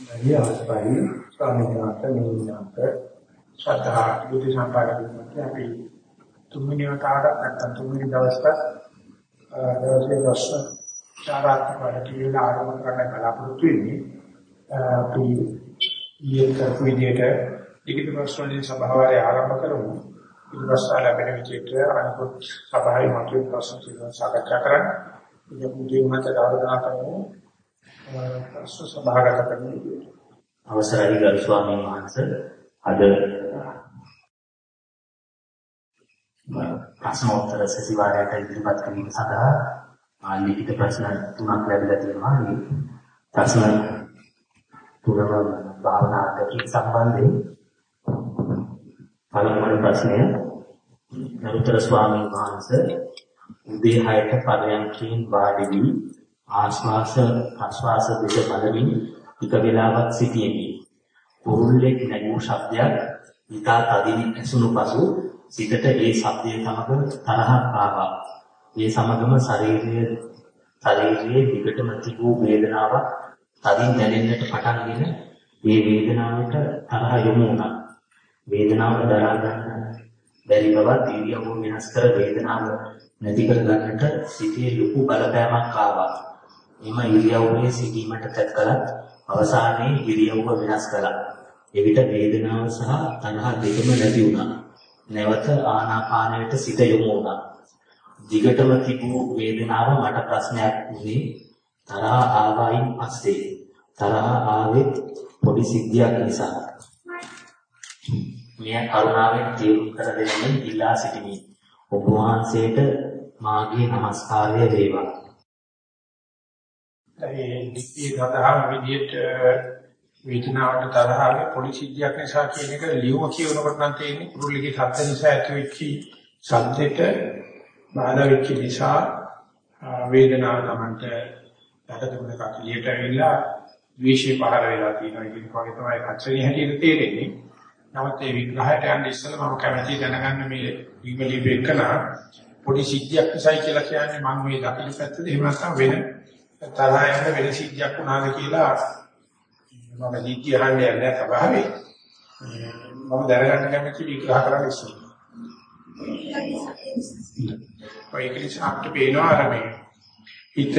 නැගී අවස්ථාවේ ස්වාමීන් වහන්සේ නිවිනාත ශ්‍රද්ධා බුද්ධ සම්පන්න අපි තුන්වෙනි වතාවට නැත්නම් තුන්වෙනි දවසට දවසේ ප්‍රශ්න චාරාත්මක වැඩ කියලා ආරම්භ කරන්න බලාපොරොත්තු වෙන්නේ. අපි ඊයේ කරපු විදිහට ලිඛිත ප්‍රශ්න වලින් සභාවය ආරම්භ කරමු. ඊට පස්සේ ලැබෙන විදිහට අනිකුත් සභාවේ මතුවෙන ප්‍රශ්න ටික සාකච්ඡා කරන්න. ඉතින් මුලින්ම මත ආරාධනා කරමු. ප්‍රශ්න සභාගත කරන්න අවසරයි ගරු ස්වාමීන් වහන්සේ. අද ප්‍රශ්නෝත්තර සතිವಾರයට ඉදිරිපත් කිරීම සඳහා ලිඛිත ප්‍රශ්න තුනක් ලැබිලා තියෙනවා. මේ ප්‍රශ්න තුනම භාවනාවට සම්බන්ධයෙන්. පළමුවන ප්‍රශ්නය නරුතර ස්වාමීන් වහන්සේ උදේ 6ට පරයන්කෙන් වාඩි වී ආශ්වාස ප්‍රශ්වාස දෙක බලමින් ටික වේලාවක් සිටියෙමි. කුරුල්ලෙක් නැගූ ශබ්දයක් ඉතා තදින් ඇසුණු පසු සිතට ඒ ශබ්දය සමග තරහක් ආවා. ඒ සමගම ශරීරයේ ශරීරයේ දිගටම තිබූ වේදනාවක් තදින් දැනෙන්නට පටන්ගෙන ඒ වේදනාවට තරහ යොමු වුණා. වේදනාව දරා ගන්න බැරි බවත් ඉරියව්ව වෙනස් කර වේදනාව නැති කර ගන්නට සිතේ ලොකු බලපෑමක් ආවා. එම ඉරියව්වේ සිටීමට තත් කලත් අවසානයේ ඉරියව්ව වෙනස් කළා. එවිට වේදනාව සහ තරහ දෙකම නැති වුණා. නැවත ආනාපානයට සිත යොමු වුණා. දිගටම තිබූ වේදනාව මට ප්‍රශ්නයක් වුණේ තරහ ආවයින් පස්සේ. තරහ ආවේ පොඩි සිද්ධියක් නිසා. මෙය කරුණාවෙන් තේරුම් කර දෙන්න ඉල්ලා සිටිමි. ඔබ වහන්සේට මාගේ নমස්කාරය වේවා. ඒ නිත්‍ය සඳහා විදියට වේදනාවට තරහගේ පොඩි සිද්ධියක් නිසා කියන එක ලියුම කියනකොට නම් තේන්නේ කුරුල්ලගේ සත්‍ය නිසා ඇතිවෙච්ච සද්දෙට බාධා වෙච්ච නිසා වේදනාව තමන්ට දැකදුන කලියට ඇවිල්ලා ද්වේෂය පහළ වෙලා තියෙනවා කියන කෝගේ තමයි කච්චරි හැටියට තේරෙන්නේ. නමුත් ඒ විග්‍රහයට යන්න ඉස්සෙල්ලා මම කැමැති දැනගන්න මේ විමලී බෙකන පොඩි සිද්ධියක් නිසායි කියලා කියන්නේ මම මේ දකින්න පැත්තද එහෙම නැත්නම් වෙන තරහ යන වෙන සිද්ධියක් වුණාද කියලා මම දීටි අහන්නේ නැහැ සභාවේ. මම දැනගන්න කැමති විග්‍රහ කරන්න ඉස්සෙල්ලා. ඒක නිසා අපිට පේනවා අර මේ හිත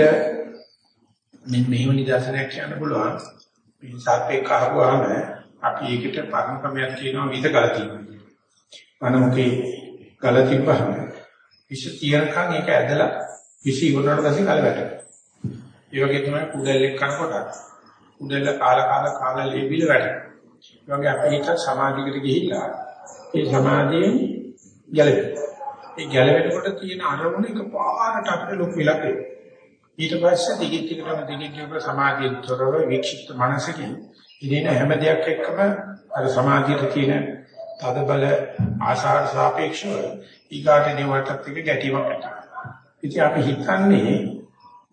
මෙන්න මෙහෙම නිදර්ශනයක් කියන්න පුළුවන්. මේ සර්පේ කහපුවාම අපි ඒකට පරම ක්‍රමයක් කියනවා විස ගල තියෙනවා. මනෝකේ ගල තිබ්බහම විස තියනකන් ඒක ඇදලා විස ඉවරනට පස්සේ කල වැටෙනවා. ඒ වගේ තමයි කුඩල්ලෙක් කනකොට කුඩල්ල කාලා කාලා කාලා ලේබිල වැටෙනවා. ඒ වගේ අපි හිත සමාධියකට ගිහිල්ලා ඒ සමාධියෙන් ගැලවෙනවා. ඒ ගැලවෙනකොට තියෙන අරමුණ එකපාරට අපිට ලොකු වෙලක් එනවා. ඊට පස්සේ දිගින් දිගටම දිගින් දිගට සමාධියෙන් තොරව වික්ෂිප්ත මනසකින් ඉතින් හැම දෙයක් එක්කම අර සමාධියට තියෙන තද බල ආශාර සාපේක්ෂව ඊගාට නිවටත් එක ගැටීමක් ඇති. ඉතින් අපි හිතන්නේ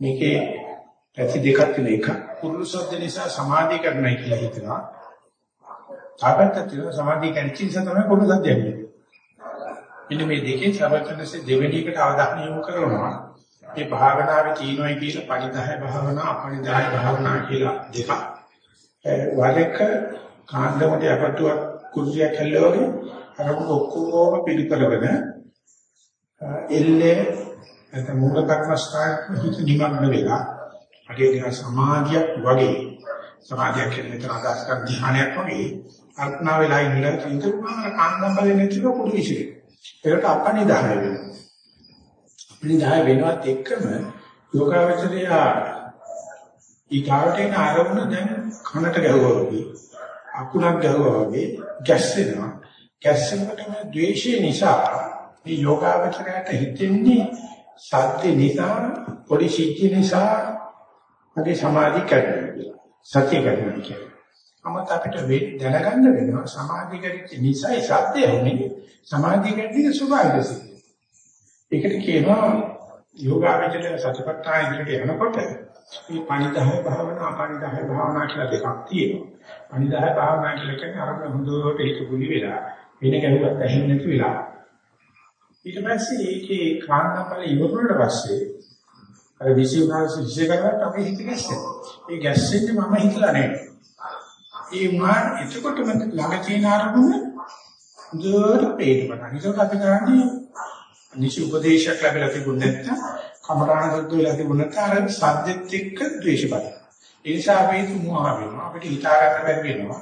මේකේ පැති දෙකක් තියෙන එක කුරුසොද්ද නිසා සමාධිය කරන්නයි කියලා හිතනවා. තාපත්ත තියෙන සමාධිය කැරිච්ච නිසා තමයි කුරුසොද්ද යන්නේ. ඉන්න මේ දෙකේ සමතනසේ දෙවෙනි එකට අවධානය යොමු කරනවා. මේ භාවනාවේ තියෙනයි කියලා පරිදාය භාවනා අපරිදාය භාවනා කියලා දෙකක්. වර එක කාන්දමට යපටුවක් කුරුසියක් හැල්ලවගේ අර ඔක්කොම පිළිකරගෙන එල්ලේ නැත්නම් මූල කර්මස්ථාන හිත නිමග්න වෙලා අගේ දින සමාධියක් වගේ සමාධියක් කියන්නේ මෙතන අදහස් කරන ධ්‍යානයක් වගේ අර්ථනා වෙලා ඉන්න ඉඳුනා කාන්දම් බලන්නේ නැතිව කුරුසිය. ඒකට අපනිදාය වෙනවා. අපනිදාය වෙනවත් එක්කම යෝගාවචරය ඊගාවට එන ආරමුණ දැන් කනට ගැහුවා වගේ අකුණක් ගැහුවා වගේ ගැස්සෙනවා ගැස්සෙනකොට මේ ද්වේෂය නිසා මේ යෝගාවචරයට හිතෙන්නේ සත්‍ය නිසා පොඩි සිද්ධි නිසා මගේ සමාධි කැඩෙනවා කියලා සත්‍ය කැඩෙනවා කියලා. අමත අපිට දැනගන්න වෙනවා සමාධි කැඩෙච්ච නිසායි සත්‍ය වෙන්නේ සමාධි කැඩෙන්නේ ස්වභාවික සිද්ධිය. ඒකට කියනවා යෝගාවචරය සතිපට්ඨාන ඉදිරියට යනකොට මේ පණිදාය භාවනා අපණිදාය භාවනා කියලා දෙකක් තියෙනවා. පණිදාය භාවනා කියලා කියන්නේ අරමුණ හොඳට හිත කුලි වෙලා වෙන කෙනෙකුට ඇහෙන්නේ නැති වෙලා. ඊට පස්සේ ඒකේ කාන්තාවල ඉවරුනට පස්සේ අර විසිුණාස විශේෂ කරලා අපි හිත ගැස්සෙනවා. ඒ ගැස්සෙන්නේ මම හිතලා නෙවෙයි. ඒ වුණා එතකොටම ළඟ තියෙන අරමුණ දුර පේනවා. ඒක අපි කරන්නේ නිසි උපදේශයක් ලැබිලා තිබුණ නැත්නම් කමරාණ සුද්ධ වෙලා තිබුණ නැත්නම් අර සද්දෙත් එක්ක ද්වේෂ බල. ඒ නිසා අපි තුමුහා වෙනවා. අපිට හිතා ගන්න බැරි වෙනවා.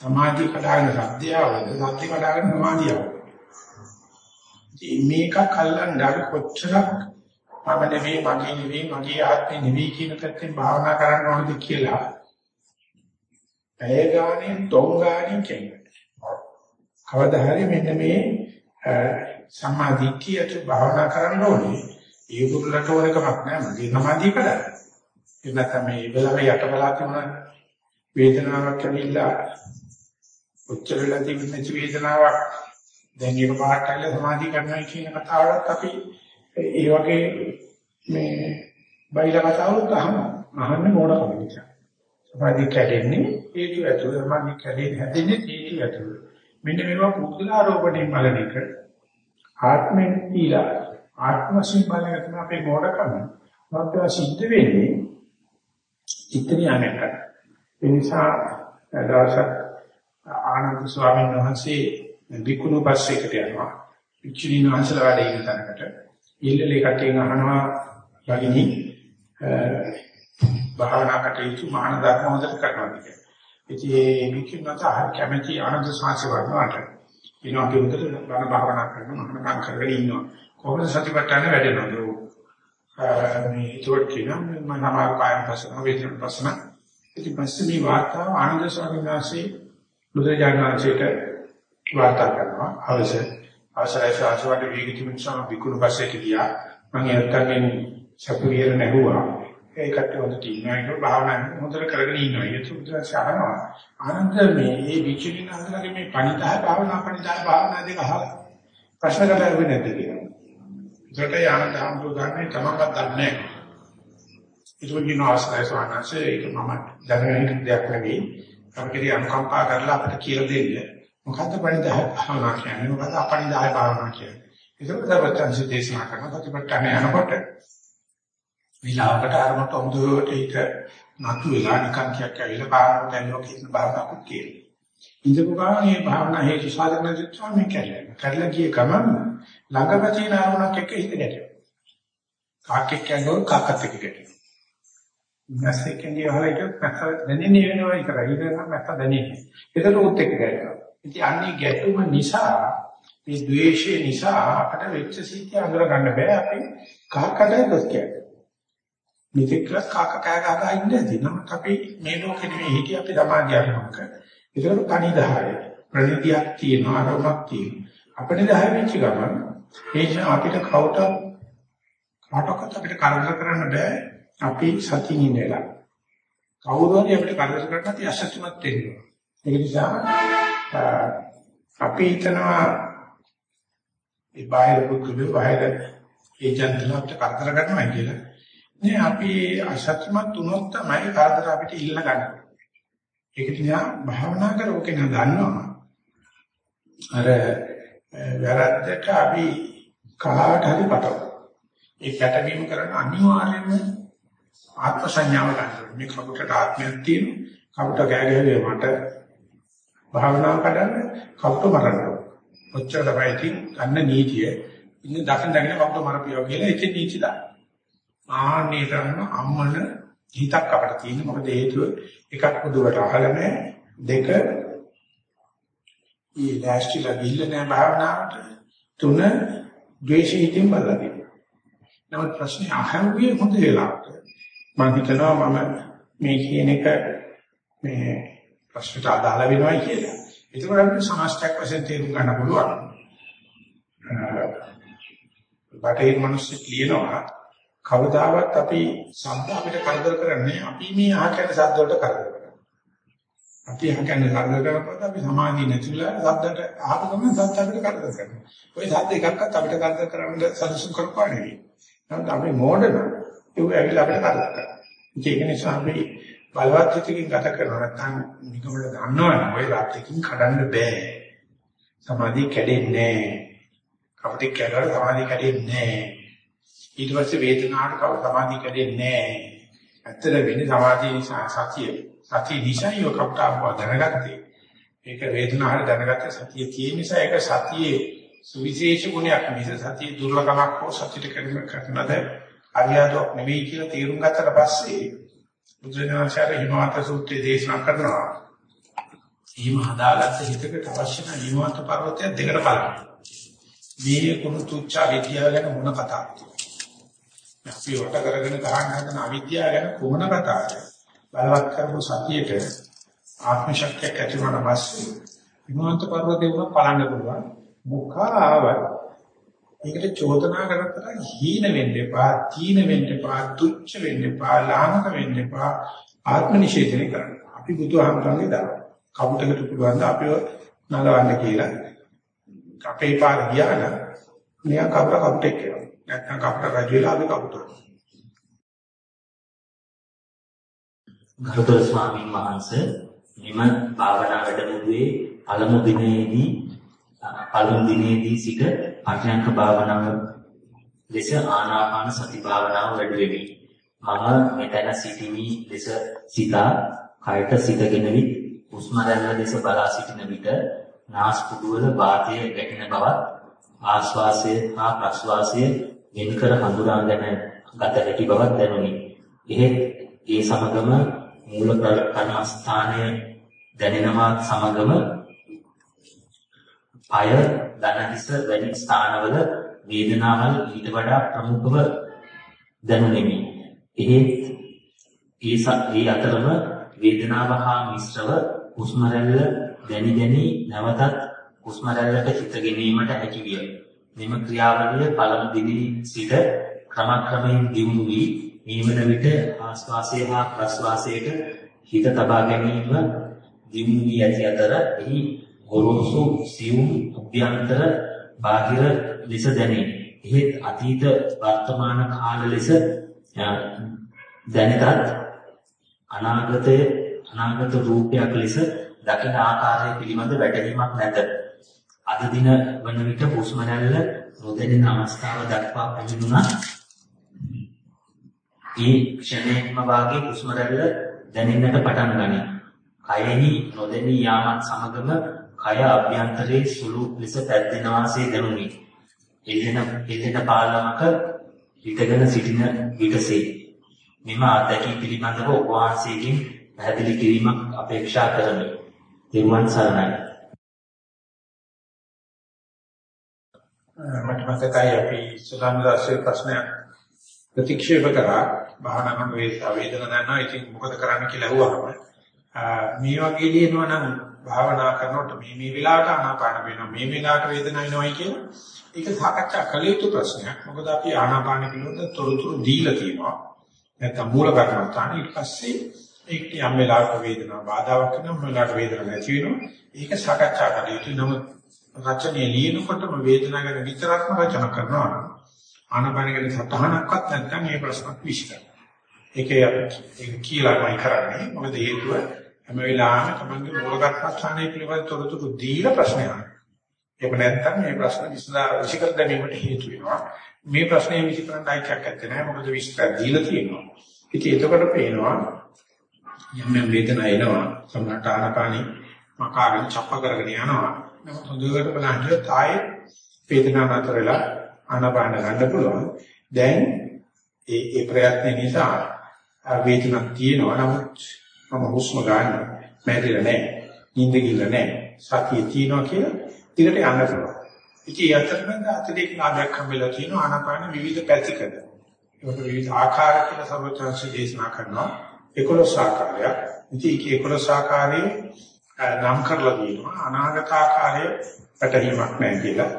සමාධිය කඩාගෙන සද්දයවද සද්ද කඩාගෙන සමාධියවද. ඉතින් මේක කල්ලන් ඩාල කොච්චරක් මම නෙවෙයි මගේ නෙවෙයි මගේ ආත්මේ නෙවෙයි කියන පැත්තෙන් භාවනා කරන්න ඕනද කියලා. ඇය ගානේ තොං ගානේ කියන්නේ. කවදා හරි මෙන්න මේ සම්මා දිට්ඨියට භාවනා කරන්න ඕනේ. ඒ පුරුලට ඕනකමක් නෑ මගේ සමාධිය කඩන්න. ඒ නැත්නම් මේ වෙලාව යටබලා තිබුණ වේදනාවක් ඇවිල්ලා උච්ච වෙලා තිබෙන වේදනාවක් දැන් ඒක පාට කරලා සමාධිය කරනවා කියන කතාවවත් අපි ඒ වගේ මේ බයිලා කතාවලුත් අහනවා. අහන්නේ මොනකම නිසා. සමාධිය කැඩෙන්නේ හේතු ඇතුළේ සමාධිය කැඩෙන්නේ හැදෙන්නේ හේතු ඇතුළේ. මෙන්න මේවා පුදුල ආරෝපණයෙන් බලන එක ආත්මෙන් දීලා ආත්ම වශයෙන් බලන එක තමයි අපේ මොඩකම. මොකද සිද්ධ වෙන්නේ චිත්තනියනක. ඒ නිසා දවසක් ආනන්ද ස්වාමීන් වහන්සේ විකුණු පස්සේකට යනවා. විචිනී වහන්සේලා වැඩ ඉන්න තැනකට. ඊළලේ කටෙන් අහනවා යගිනි භාවනා කටයුතු මහාන ධර්ම හොදට කරනවා කියලා. ඉතින් ඒ විකිනත කැමැති ආනන්ද සාංශ වර්ණාට ඉනවා කියුදට බණ භාවනා කරන මහානකම් කරගෙන ඉන්නවා. කොහොමද සතිපට්ඨාන වැඩෙනවද? මේ ඒකට කියනවා මම නමාර කායන පසන වේදන පසන. ඉතින් පස්සේ මේ වාර්තාව ආනන්ද ස්වාමීන් වහන්සේ බුදුජානනාංශයට වාර්තා කරනවා. අවශ්‍ය අවශ්‍යයි ශාස්ත්‍රවට වේගිතින් සම විකුණු පස්සේ කියා මම යත්තගෙන් සපුරියර නැහුවා. ඒකට හොඳට ඉන්නවා ඒක භාවනා හොඳට කරගෙන ඉන්නවා. ඒක උදාහරණ අහනවා. ආනන්ද මේ මේ විචිකින අතරගේ මේ පණිදාය භාවනා පණිදාය භාවනා දෙක අහලා ප්‍රශ්න කරලා වෙන්නේ නැද්ද කියලා. ඒකට ආනන්ද හම්බු ගන්නේ තමන්වත් දන්නේ නැහැ. ඒක කියන ආශ්‍රය සවනසේ ඒක මම දැනගෙන දෙයක් නෙවෙයි. අපිට අනුකම්පා කරලා අපිට කියලා දෙන්නේ. මොකද්ද පණිදාය භාවනා කියන්නේ? මොකද්ද අපණිදාය භාවනා කියන්නේ? ඒක තමයි වචන දේශනා කරන ප්‍රතිපත්තන යනකොට විලාවකට අරමුණට හොඳට ඒක නතු වෙලා නිකන් කියක් ඇවිල්ලා බාහනට යනවා කියන භාවනාවක් කියලා. ඉඳපු ගමන් මේ භාවනා හේතු සාධන දිට්ඨා මේ කැරලෙන. කැරලා ගිය ගමන් ළඟම තියෙන අරමුණක් එක්ක හිත ගැටෙනවා. කාක්කෙක් යනකොට කාක්කත් එක්ක ගැටෙනවා. නැසෙකින් ගියහලා ඒක නැස දැනෙන්නේ වෙනවා විතරයි. ඒක නම් නැත්ත දැනෙන්නේ. ඒකට උත් එක්ක ගැටෙනවා. ඉතින් අන්නේ ගැටුම නිසා මේ ද්වේෂය නිසා අපට වෙච්ච සිද්ධිය අඳුර ගන්න බෑ අපි කාක්කටයි දොස් කියන්නේ. මෙතෙක් කළා කාක කෑ ගහලා ඉන්නේ නැති. නමුත් අපි මේ ලෝකෙ නෙමෙයි හිටිය අපි සමාධියමක. ඒකට කණිදාය. ප්‍රණිතියක් තියෙනවා අරමුණක් තියෙනවා. අපිට දහය වෙච්ච ගමන් ඒ අපිට කවුට කාටවත් අපිට කරදර කරන්න බෑ. අපි සතියින් ඉඳලා. කවුරු හරි අපිට කරදර කරන්නත් අසත්‍යමත් වෙනවා. ඒ නිසා අපි හිතනවා ඒ බාහිර පුදුලු බාහිර ඒජන්ට්ලාට කරදර කරනවා කියලා. නේ අපි අසත්‍යමත් වුණොත් තමයි කාදර අපිට ඉල්ල ගන්න. ඒක නිසා භාවනා කරෝ කෙනා දන්නවා. අර වැරද්දට අපි කාට හරි පටව. ඒ පැටවීම කරන අනිවාර්යයෙන්ම ආත්ම සංඥාව ගන්නවා. මේ කවුටට ආත්මයක් තියෙනවා. කවුට ගෑගහුවේ මට භාවනාව කරන්න කවුට මරන්න. ඔච්චර තමයි ඉතින් ගන්න නීතිය. ඉන්න දකින් දකින් කවුට මරපියෝ කියලා ඉතින් නීති දාන්න. ආන්නේ කරන අම්මන හිතක් අපිට තියෙන මොකද හේතුව එකක් පුදුවට අහල නැහැ දෙක ඊ ලෑස්තිලා ගිහිල්ලා නැහැ භාවනාවට තුන ද්වේෂයෙන් බලලා තියෙනවා නමුත් ප්‍රශ්නේ අහන්නේ හොඳ වෙලාවට මම හිතනවා මම මේ කියන එක මේ ප්‍රශ්නට අදාළ වෙනවා කියලා ඒක අපිට සමාජයක් වශයෙන් තේරුම් ගන්න පුළුවන් බටහිර මිනිස්සු කියනවා කවදාවත් අපි ශබ්ද අපිට කරදර කරන්නේ අපි මේ අහකන ශබ්ද වලට කරදර කරනවා. අපි අහකන කරදර කරනකොට අපි සමාධිය නැතිලා ශබ්දට අහක ගමන් ශබ්ද අපිට කරදර කරනවා. ওই ශබ්ද එකක්වත් අපිට කරදර කරන්න සතුසුම් කරපාන්නේ. නමුත් අපි මෝඩන ඒක ඇවිල්ලා අපිට කරදර කරනවා. ඒක නිසා අපි බලවත් හිතකින් ගත කරනවා නැත්නම් නිකමල දන්නවනේ ওই රාත්‍රිකින් කඩන්න බෑ. සමාධිය කැඩෙන්නේ නැහැ. කවුද කැඩලා සමාධිය කැඩෙන්නේ නැහැ. ඊට පස්සේ වේදනාවට කව සමාධිය කැඩෙන්නේ නැහැ. ඇත්තට වෙන්නේ සමාධිය නිසා සතිය. සතිය දිශායව කප්ටාව දැනගත්තේ. ඒක වේදනාවට දැනගත්තේ සතිය තියෙන නිසා ඒක සතියේ සුවිශේෂ ගුණයක් මිස සතිය දුර්ලභමක් හෝ සතියට කරන කරනද අරියාදක් නෙවෙයි කියලා තේරුම් ගත්තට පස්සේ බුදුරජාණන්සේ හිමවත සූත්‍රයේ දේශනා කරනවා. හිම හදාගත්ත හිතකට අවශ්‍ය නැ හිමවත පර්වතය දෙකට බලන්න. මේ කුණු තුච්ච විද්‍යාව ගැන මොන කතාවද? අපි වට කරගෙන ගහන්න හදන අවිද්‍යාව ගැන කොමන කතාවද? බලවත් කරපු සතියේට ආත්ම ශක්තියක් ඇති වුණාට පස්සේ විමාන්ත පර්වතේ උන පලන්න පුළුවන්. මුඛාව ඒකට චෝදනා කරත්තට හීන වෙන්න එපා, තීන වෙන්න එපා, තුච්ච වෙන්න එපා, ලාමක වෙන්න එපා, ආත්ම නිෂේධනය කරන්න. අපි බුදුහාමරගේ දා. කවුටකට පුළුවන් ද අපිව නලවන්න කියලා. අපේ පාර ගියාන මෙයා කවුර කවුටෙක් කියනවා. නැත්නම් කවුර රජු වෙලා අපි කවුටද? ගරුතර ස්වාමීන් වහන්සේ මෙම භාවනා වැඩමුළුවේ පළමු දිනේදී පළමු දිනේදී සිට පර්යංක භාවනාව ලෙස ආනාපාන සති භාවනාව වැඩි වෙමි. මම මෙතන සිටිමි ලෙස සිතා කයට සිටගෙන වි හුස්ම රැල්ල දෙස බලා සිටින විට නාස්පුඩු වල වාතය ගැටෙන බවත් ආශ්වාසය හා ප්‍රශ්වාසය වෙන්කර හඳුනාගෙන ගත හැකි බවක් දැනුනි. එහෙත් ඒ සමගම මූල කර්මස්ථානය දැනෙනවත් සමගම අය දනහිස වැනි ස්ථානවල වේදනාවල් ඊට වඩා ප්‍රමුඛව දැනුනෙමි. එහෙත් ඒ ඒ අතරම වේදනාව හා මිශ්‍රව හුස්ම රැල්ල දැනි දැනි නැවතත් හුස්ම රැල්ලට හිත ගැනීමට හැකි විය. මෙම ක්‍රියාවලිය පළමු දිනේ සිට ක්‍රමක්‍රමයෙන් දියුණු වී මේ වන විට ආස්වාසය හා ප්‍රස්වාසයට හිත තබා ගැනීම දියුණු වී ඇති අතර එහි ගොරෝසු සියුම් අභ්‍යන්තර බාහිර ලෙස දැනේ. එහෙත් අතීත වර්තමාන කාල ලෙස දැනගත් අනාගතයේ අනාගත රූපයක් ලෙස දකින ආකාරය පිළිබඳ වැටහීමක් නැත. අද දින වන විට හුස්ම රැල්ල නොදැනෙන අවස්ථාව දක්වා පැමිණුණා. ඒ ක්ෂණයෙන්ම වාගේ හුස්ම රැල්ල දැනෙන්නට පටන් ගනී. කයෙහි නොදැනී යාමත් සමගම කය අභ්‍යන්තරයේ සුළු ලෙස පැද්දෙන වාසේ දැනුනි. එල්ලෙන එල්ලෙන පාලමක හිටගෙන සිටින විටසේ මෙම අත්දැකීම් පිළිබඳව ඔබ වහන්සේගෙන් පැහැදිලි කිරීමක් අපේක්ෂා කරමි. දෙවන් සරණයි. මට මතකයි අපි සුලන්දාසේ ප්‍රශ්නයක් ප්‍රතික්ෂේප කරා භාවනා කරන වේදනාව දැනනවා ඉතින් මොකද කරන්න කියලා අහුවාම මේ වගේ ලියනවා නම් භාවනා කරනකොට මේ මේ වෙලාවට ආනාපාන වෙනවා මේ වෙලාවට වේදනාව වෙනවයි කියලා ඒක සාකච්ඡා කළ යුතු ප්‍රශ්නයක්. මොකද අපි ආනාපාන පිළිබඳ තොරතුරු දීලා තියෙනවා. නැත්නම් මූල කර්මස්ථාන ඊට පස්සේ ඒක යම් වෙලාවක වේදනාව බාධාවක් වෙනවා වෙලාවට වේදනාවක් නැති වෙනවා. ඒක සාකච්ඡා කළ යුතු නමුත් රචනයේ ලියනකොටම වේදනාව ගැන විතරක්ම රචනා කරනවා නම් ආනාපාන ගැන සතහනක්වත් නැත්නම් මේ ප්‍රශ්නක් විශ්ලේෂණය ඒකේ ඒක කියලාමයි කරන්නේ. මොකද හේතුව හැම වෙලාවෙම තමන්ගේ මූලගතස්ථානයේ පිළිබඳ තොරතුරු දීලා ප්‍රශ්න අහනවා. ඒක නැත්නම් මේ ප්‍රශ්න විසඳා විශ්කර ගැනීමට හේතු වෙනවා. මේ ප්‍රශ්නේ විසඳන්න අයිතියක් නැත්තේ මොකද විශ්කර දීලා තියෙනවා. ඉතින් එතකොට පේනවා යම් යම් වේදනා එනවා සමහරට ආනපානි මකාගෙන චප්ප කරගෙන යනවා. නමුත් හොඳට බලන්න තායේ වේදනාව නතරලා ආනපාන ගන්න පුළුවන්. දැන් ඒ ඒ ප්‍රයත්න නිසා වේදනක් තියෙනවා නමුත් මම හුස්ම ගන්න මැරිලා නැහැ. නිින්ද ගිල්ල නැහැ. සතිය තියෙනවා කියලා ටිකට යන්න පුළුවන්. ඉතින් යතරමඟ අතදෙක ආදක් හම්බෙලා තියෙනවා ආනාපාන විවිධ පැතිකඩ. ඒකට විවිධ ආකාර කියලා සර්වචන්සි දේශනා කරනවා. 11 ආකාරයක්. ඉතින් ඒක 11 ආකාරයේ නම් කරලා තියෙනවා. අනාගත ආකාරය පැටලීමක් නැහැ කියලා.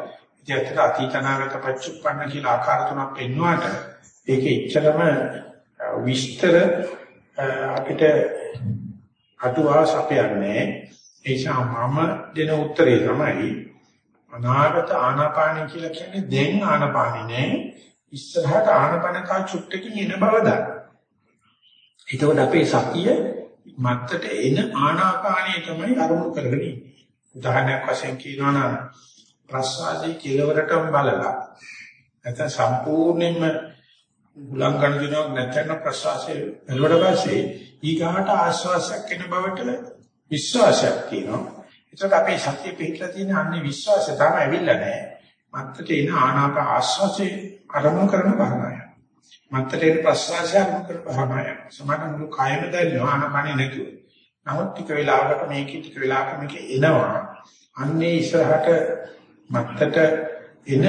ඉතින් අතට අතීත අනාගත පච්චුප්පන්න කියලා ආකාර තුනක් පෙන්වුවාට ඒක එච්චරම විස්තර අපිට අටුවා සපයන්නේ ඒ නිසා මම දෙන උත්තරේ තමයි අනාගත ආනාපාන කියලා කියන්නේ දැන් ආනාපානේ නෑ ඉස්සරහට ආනාපාන කා චුට්ටකින් එන බව දන්න. එතකොට අපේ සතිය මත්තට එන ආනාපානිය තමයි අරමුණු කරගෙන ඉන්නේ. උදාහරණයක් වශයෙන් කියනවා නම් ප්‍රසවාසයේ කෙලවරටම බලලා නැත්නම් සම්පූර්ණයෙන්ම උලංඝන දිනක් නැත්නම් ප්‍රසවාසයේ බැලුවට පස්සේ ඊගාට ආශ්වාසයක් එන බවට විශ්වාසයක් තියෙනවා. ඒකට අපේ සතිය පිටලා තියෙන අන්නේ විශ්වාසය තමයි ඇවිල්ලා නැහැ. මත්තට එන ආනාප ආශ්වාසයේ අරමුණු කරන භාවනාව. මත්තට එන ප්‍රශ්වාසය අරමුණු කරන භාවනාව. සමාන මුළු කායම දැනෙනවා ආනාපානෙ නැතුව. නමුත් ටික වෙලාවකට මේකේ ටික වෙලාවක මේක එනවා. අන්නේ ඉස්සරහට මත්තට එන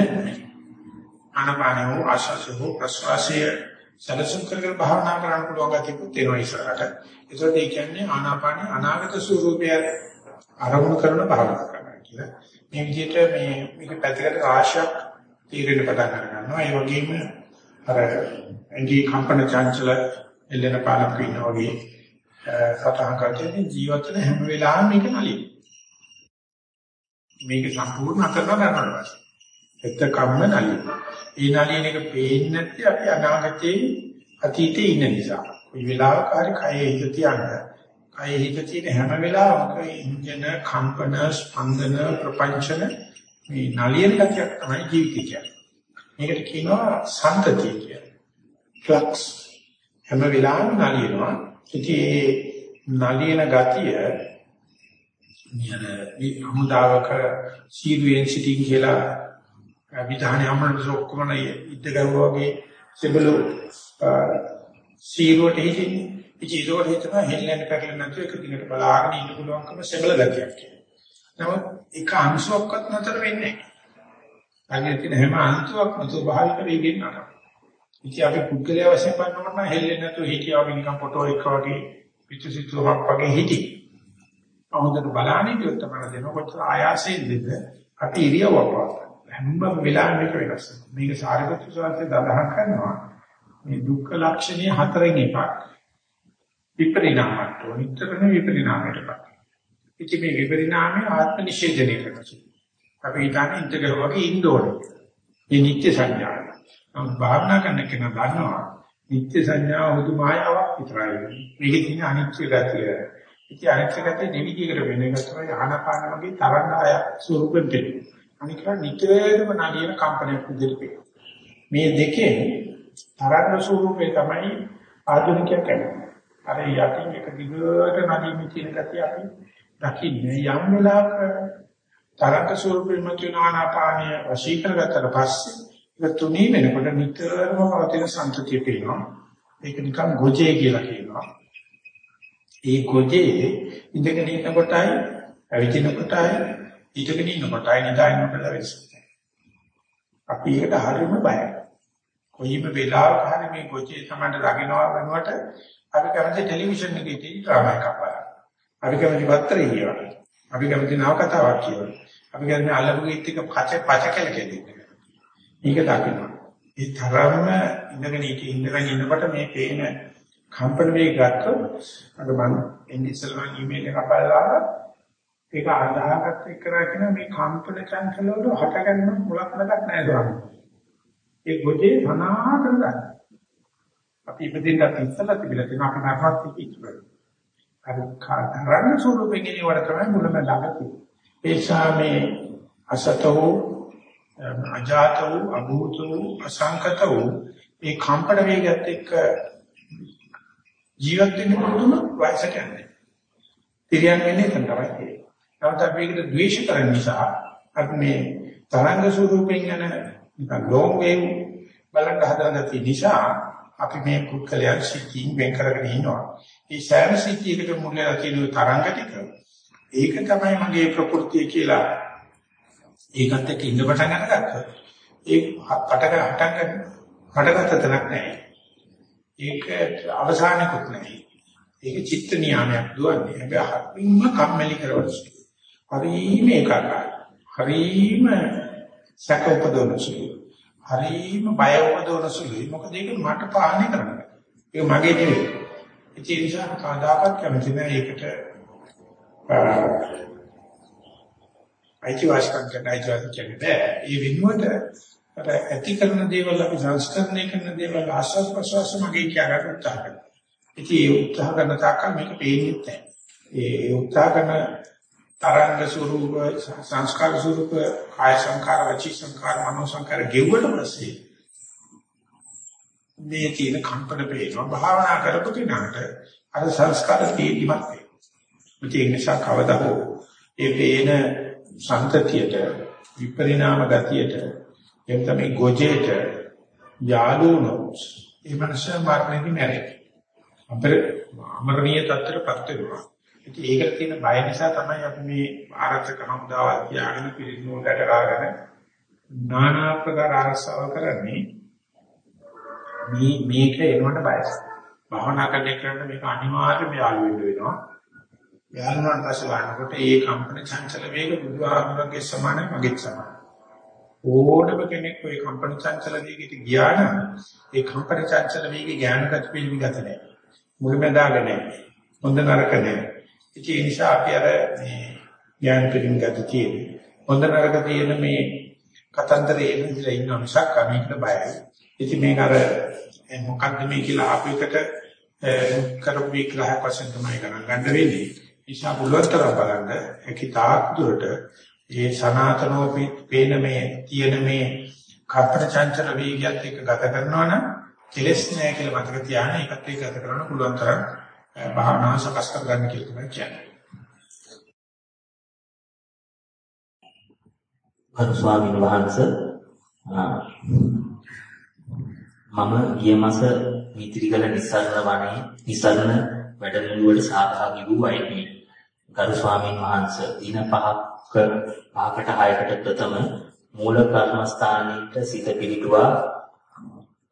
ආනාපානෙ හෝ ආශ්වාසය හෝ ප්‍රශ්වාසය සැලසුම් කරගෙන භාවනා කරන්න පුළුවන් ගැතියකුත් එනවා ඉස්සරහට. ඒකට ඒ කියන්නේ ආනාපානෙ අනාගත ස්වરૂපය ආරම්භ කරන භාවනා කරනවා කියලා. මේ විදිහට මේ මේක පැතිකඩ ආශයක් තීරණ පටන් ගන්නවා. ඒ වගේම අර ඇඟි කම්පන චංචල එල්ලෙන පාලක ඉන්නා වගේ සතහන් කරන්නේ ජීවිතේ හැම වෙලාවෙම මේක නලිය. මේක සම්පූර්ණ අතර ගන්නවා. එතකම්ම නලිය. ඒ නලියන එක පේන්නේ නැති අපි අනාගතේ අතීතේ ඉන්න නිසා. කොයි වෙලාවක හරි කයේ හිත තියන්න. කයේ හිත තියෙන හැම වෙලාවක ඉන්ජන කම්පන ස්පන්දන ප්‍රපංචන මේ නලියන ගතියක් තමයි ජීවිතය කියන්නේ. මේකට කියනවා සන්තතිය කියලා. ෆ්ලක්ස් හැම වෙලාවෙම නලියනවා. ඉතින් නලියන ගතිය නියන අමුදාවක සීරුවෙන් සිටින් කියලා විධානය අමරට ඔක්කොම ඉද්ද ගරුවා වගේ සෙබළු සීරුවට හිටින්නේ. ඉතින් ඒකට හිතනවා හෙල්ලෙන්න කරලා නැතුව එක දිගට බලාගෙන ඉන්න පුළුවන්කම සෙබළ ගතියක් කියලා. නමුත් ඒක අංශුවක්වත් නතර වෙන්නේ නැහැ. අනිත් තියෙන හැම අංශුවක්ම ස්වභාවික වේගෙන් නතර. ඉතින් අපි පුද්ගලයා වශයෙන් බලනකොට නම් හෙල්ලෙන්නේ නැතුව හිටියා වගේ නිකන් ෆොටෝ එක වගේ පිටුසිතුවක් වගේ හිටි. අවුදට බලන්නේ කියොත් තමයි දෙනකොට ආයාසයෙන්ද අපි ඉරියව්වක් වත්තා. හැම වෙලාවෙම මේක වෙනස් වෙනවා. මේක සාරිපුත්‍ර සාන්තේ දදහන් කරනවා. මේ දුක්ඛ ලක්ෂණය හතරෙන් එකක්. විපරිණාමයට නිතරම විපරිණාමයටපත්. ඉතින් මේ විපරිණාමය ආත්ම නිෂේධනය කරනවා. අපි හිතන්නේ ඉන්ටගර් වගේ ඉන්න ඕනේ. මේ නිත්‍ය සංඥාව. නමුත් භාවනා කරන කෙනා දන්නවා නිත්‍ය සංඥාව හුදු මායාවක් විතරයි. මේකේ තියෙන අනිත්‍ය ගතිය. ඉතින් අනිත්‍ය ගතිය දෙවිදිහකට වෙන එක තමයි ආනාපාන වගේ තරංග ආය ස්වරූපෙන් දෙන්නේ. අනික නිතරම නලියන කම්පනයක් විදිහට මේ දෙකේ තරංග ස්වරූපේ තමයි ආධුනිකයා කියන්නේ. අර යටින් එක දිගට නලියමින් තියෙන ගතිය අපි දකින්නේ යම් වෙලාවක තරංග ස්වරූපෙම තියෙන ආනාපානය වශී කරගත්තට පස්සේ ඒක තුනී වෙනකොට නිතරම පවතින සංතතිය පේනවා. ඒක නිකන් ගොජේ කියලා කියනවා. ඒ ගොජේ ඉඳගෙන ඉන්න කොටයි, ඇවිදින කොටයි, ඉඳගෙන ඉන්න කොටයි නිදාගෙන කොටයි වෙනසක්. අපි ඒකට හරියම බයයි. කොයිම වෙලාවක හරි මේ ගොජේ තමයි ළඟිනවා වෙනකොට අපි කැමති ටෙලිවිෂන් එකේ තියෙන ඩ්‍රාමා එකක් බලන්න. අපි කැමති පත්තරේ කියවන්න. අපි කැමති නවකතාවක් කියවන්න. අපි කැමති අල්ලපු ගීත් එක පච පච කියලා කියන්නේ. මේක දකිනවා. ඒ තරම්ම ඉඳගෙන ඉඳගෙන ඉන්නකොට මේ පේන කම්පන වේග ගත්තොත් අද මම ඉන්දිසල්මන් ඊමේල් එක අපලලා ඒක අඳහාගත්ත එක්කලා කියන මේ කම්පන චංචල වල හටගන්න මුලක් නැතක් නැහැ ස්වාමී. ඒ ගොඩේ සනාහකට ගන්න. අපි ඉපදින්නත් ඉස්සලා තිබිලා තියෙන අපි මරණත් ඉක්කවල. අර කාතරණ ස්වරූපයෙන් ඉවර තමයි මුලම ළඟ තියෙන්නේ. ඒ ශාමේ අසතෝ අජාත වූ අභූත වූ අසංකත වූ මේ කම්පන වේගයත් එක්ක ජීවත් වෙන්න පුදුම වයසට යන්නේ. තිරියන් වෙන්නේ තමයි තියෙන්නේ. නමුත් අපි ඒකට ද්වේෂ කරන නිසා අපි මේ තරංග ස්වරූපයෙන් යන නිකන් ලොං වේව් බලන්න හදන තියෙන නිසා අපි මේ කුක්කලයන් සිටින් වෙන් කරගෙන ඉන්නවා. මේ සෑම සිටියකට මුලලා තියෙන තරංග ටික ඒක තමයි මගේ ප්‍රകൃතිය කියලා ඒකත් එක්ක ඉන්න පටන් අරගත්තොත් ඒ පටක හටගන්න හටගත්ත තැනක් නැහැ. ඒක අවසානිකුත් නැහැ. ඒක චිත්ත නියාමයක් දුවන්නේ. හැබැයි හරිම කම්මැලි කරවලු. හරිම ඒකාකාරයි. හරිම සැක උපදවන සුළු. හරිම බය උපදවන සුළුයි. මොකද ඒක මට පාලනය කරන්න. ඒක මගේ නෙවෙයි. ඒ නිසා කවදාකවත් කැමති නැහැ ඒකට අයිතිවාසිකම් කරන අයිතිවාසිකම් කියන්නේ බෑ. ඒ වෙනුවට අර ඇති කරන දේවල් අපි සංස්කරණය කරන දේවල් ආස්වාද ප්‍රසවාස මගේ කියලා උත්සාහ කරනවා. ඉතින් ඒ උත්සාහ කරන තාක්කල් මේක පේන්නේ නැහැ. ඒ උත්සාහ කරන තරංග ස්වරූප සංස්කාර ස්වරූප කාය සංකාර වචී සංකාර මනෝ සංකාර ගෙවුවට පස්සේ මේ තියෙන කම්පන පේනවා භාවනා කරපු කෙනාට අර සංස්කාර තීතිමත් වෙනවා. ඒ නිසා කවදා හෝ ඒ පේන සංතතියට විපරිණාම ගතියට එම් තමයි ගොජේට යාළුනොත් ඒ මනුෂ්‍ය මරණයදී මැරෙන්නේ. අපේ අමරණීය තත්ත්වයටපත් වෙනවා. ඉතින් ඒකට තියෙන බය නිසා තමයි අපි මේ ආරක්ෂක හමුදාවල් තියාගෙන පිළිතුරු ගැටලාගෙන নানা ආකාර ආරක්ෂාව කරන්නේ. මේ මේක එනවට බයයි. භවනා කරන එකට මේක අනිවාර්යයෙන්ම යාළු වෙන්න වෙනවා. යාළුවාන් පස්සේ වන්නකොට ඒ කම්පන චංචල වේග බුදුහාමුදුරන්ගේ සමානයි මගේ සමානයි. ඕනම කෙනෙක් ওই කම්පන චංචල වේගයට ගියා නම් ඒ කම්පන චංචල වේගේ ඥානගත පිළිවිගත නැහැ. මුලමදාග නැහැ. හොඳ නරක නැහැ. ඒ නිසා අපි අර මේ ඥාන පිළිවිගත තියෙන්නේ. හොඳ නරක තියෙන මේ කතන්දරේ ඉඳලා ඉන්න මිසක් මේකට බයයි. ඉතින් මේක අර මොකක්ද මේ කියලා ආපු එකට කරපු විග්‍රහයක් වශයෙන් තමයි ගණන් ගන්න වෙන්නේ. නිසා බුලවතර බලන්න හැකිතාක් දුරට ඒ සනාතනෝ පේන මේ තියෙන මේ කප්පට චංචල වේගයත් එක්ක ගත කරනවා නම් කෙලස් නෑ කියලා මතක තියාගෙන ඒකත් එක්ක ගත කරන්න පුළුවන් තරම් භාවනාව සකස් කර ගන්න කියලා තමයි කියන්නේ. ගරු ස්වාමීන් වහන්සේ මම ගිය මාස මිත්‍රිගල නිසරණ වනේ නිසරණ වැඩමුළුවට සහභාගී වූ අයෙක්මි. ගරු ස්වාමීන් වහන්සේ දින පහක පහකට හයකට ප්‍රථම මූල කර්මස්ථානයේ සිත පිළිටුවා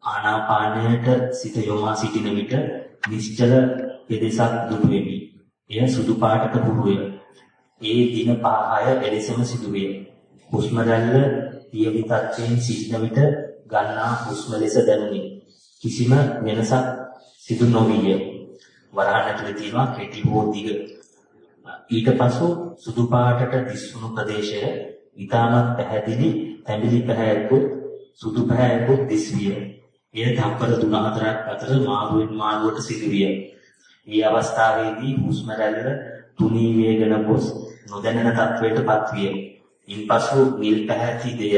ආනාපානයට සිත යොමා සිටින විට නිශ්චල පෙදෙසක් දුටු වෙමි. එය සුදු පාටට පුරුය. ඒ දින පහය එලෙසම සිදුවේ. හුස්ම රැල්ල පියවි තත්ත්වයෙන් සිටින විට ගන්නා හුස්ම ලෙස දැනුනි. කිසිම වෙනසක් සිදු නොවිය. වරහණට තියෙනවා කෙටි හෝ දිග. ඊට පසු සුදු පාටට දිස්වුණු ප්‍රදේශය ඊටමත් පැහැදිලි තැඹිලි පැහැයකුත් සුදු පැහැයකුත් දිස්විය. එය තප්පර 3-4ක් අතර මාරුවෙන් මාරුවට සිදුවිය. මේ අවස්ථාවේදී හුස්ම රැල්ල තුනී වේගන ගොස් නොදැනෙන තත්වයටපත් විය. ඉන්පසු නිල් පැහැති දෙය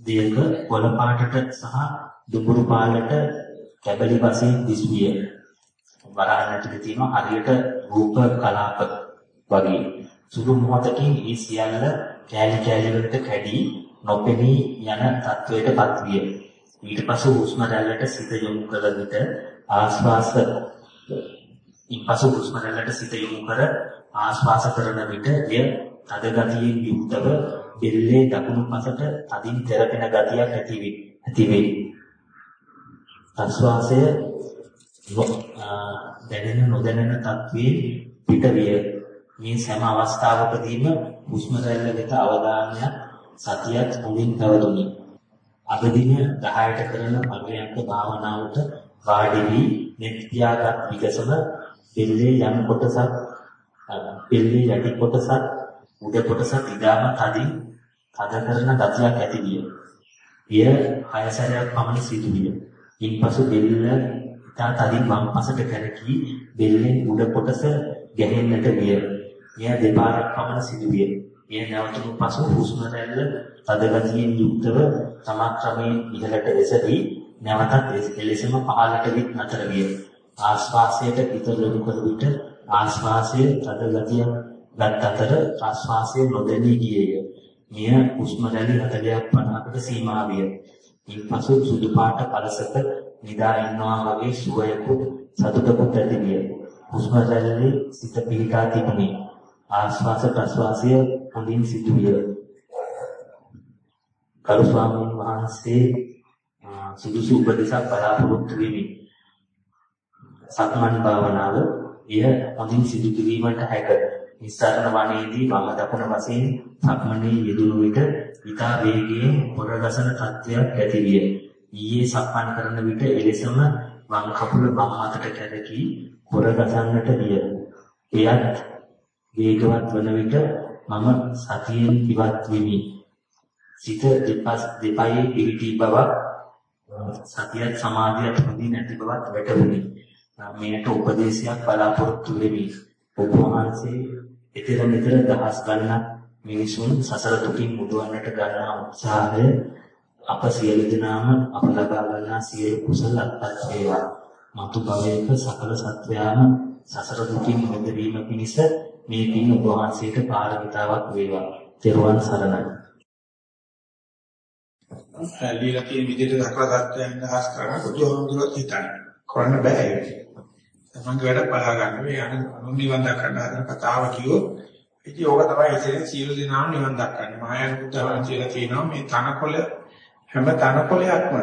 දෙයක කොළ පාටට සහ දුඹුරු පාලට කැබලි වශයෙන් දිස්විය. වරහන්නට තියෙන හරියට රූප කලාප වගේ සුළු මොහොතකින් ඒ සියල්ල කෑලි කෑලි වලට කැඩී නොපෙනී යන තත්වයටපත් විය. ඊට පසු හුස්ම රැල්ලට සිත යොමු කළ විට ආශ්වාස ඉන්පසු හුස්ම රැල්ලට සිත යොමු කර ආශ්වාස කරන විට එය තද ගතියෙන් යුක්තව බෙල්ලේ දකුණු පසට තදින් තෙරපෙන ගතියක් ඇති වේ. ඇති වේ. ආශ්වාසය දැනෙන නොදැනෙන තත්වයේ පිට විය. මේ සෑම අවස්ථාවකදීම හුස්ම රැල්ල වෙත අවධානය සතියත් හොඳින් පැවතුණි. අද දින 10ට කරන පරියන්ක භාවනාවට වාඩි වී net තියාගත් විගසම පෙල්ලේ යම් කොටසක් පෙල්ලේ යටි කොටසක් උඩ කොටසක් ඉදාම තදින් තද කරන ගතියක් ඇති විය. එය හය සැරයක් පමණ සිදු විය. ඉන්පසු බෙල්ල ඉතා තදින් වම් පසට කැරකී බෙල්ලෙන් උඩ කොටස ගැහෙන්නට විය. එය දෙපාරක් පමණ සිදු විය. එය නැවතුණු පසු හුස්ම රැල්ල තද ගතියෙන් යුක්තව සමක්‍රමයෙන් ඉහළට එසවි නැවතත් එලෙසම පහළට විත් නතර විය. ආශ්වාසයට පිට ලොකු කර විට ආශ්වාසයේ තද ගතියක් ගත් අතර ප්‍රශ්වාසය නොදැනී ගියේය. මෙය හුස්ම රැලි 40ක් 50කට සීමා විය. ඉන්පසු සුදු පාට පළසක නිදා ඉන්නවා වගේ සුවයකුත් සතුටකුත් ඇති විය. හුස්ම රැල්ලේ සිත පිහිටා තිබුණේ. ආශ්වාස ප්‍රශ්වාසය හොඳින් සිදුවිය. කරු ස්වාමීන් වහන්සේ සුදුසු උපදේශක් බලාපොරොත්තු වෙමි. සක්මන් භාවනාව එය හොඳින් සිදු කිරීමට හැකිය. නිස්සාරණ වනයේදී වම දකුණ වශයෙන් සක්මනේ යෙදුණු විට ඊතා වේගයෙන් පොරගසන තත්ත්වයක් ඇති විය. ඊයේ සක්මන් කරන විට එලෙසම වම් කකුල වම් අතට කැරකී පොරගසන්නට විය. එයත් වේගවත් වන විට මම සතියෙන් ඉවත් වෙමි. සිත දෙපස් දෙපයේ පිහිටි බවක් සතියත් සමාධියත් හොඳින් නැති බවක් වැටහුණි. මේකට උපදේශයක් බලාපොරොත්තු වෙමි. ඔබ වහන්සේ ඊතර මෙතර දහස් ගණනක් මිනිසුන් සසර දුකින් මුදවන්නට ගන්නා උත්සාහය අප සියලු දෙනාම අප ලබා ගන්නා සියලු කුසල අත්පත් වේවා. මතු භවයක සකල සත්වයාම සසර දුකින් මිදවීම පිණිස මේ පින් ඔබ වහන්සේට පාරමිතාවක් වේවා. තෙරුවන් සරණයි. ලීලා තියෙන විදිහට සකල සත්‍යයන් දහස් කරන බුදුහාමුදුරුවෝ හිතන්නේ. කරන්න බෑ ඒක. තමන්ගේ වැඩ පලා ගන්න මේ අනුනිවන් දක්වන්න හදන කතාව කිව්වොත් ඉතින් ඕක තමයි ඉතින් සියලු දෙනාම නිවන් දක්වන්නේ. මහායාන බුද්ධහම කියලා කියනවා මේ තනකොළ හැම තනකොළයක්ම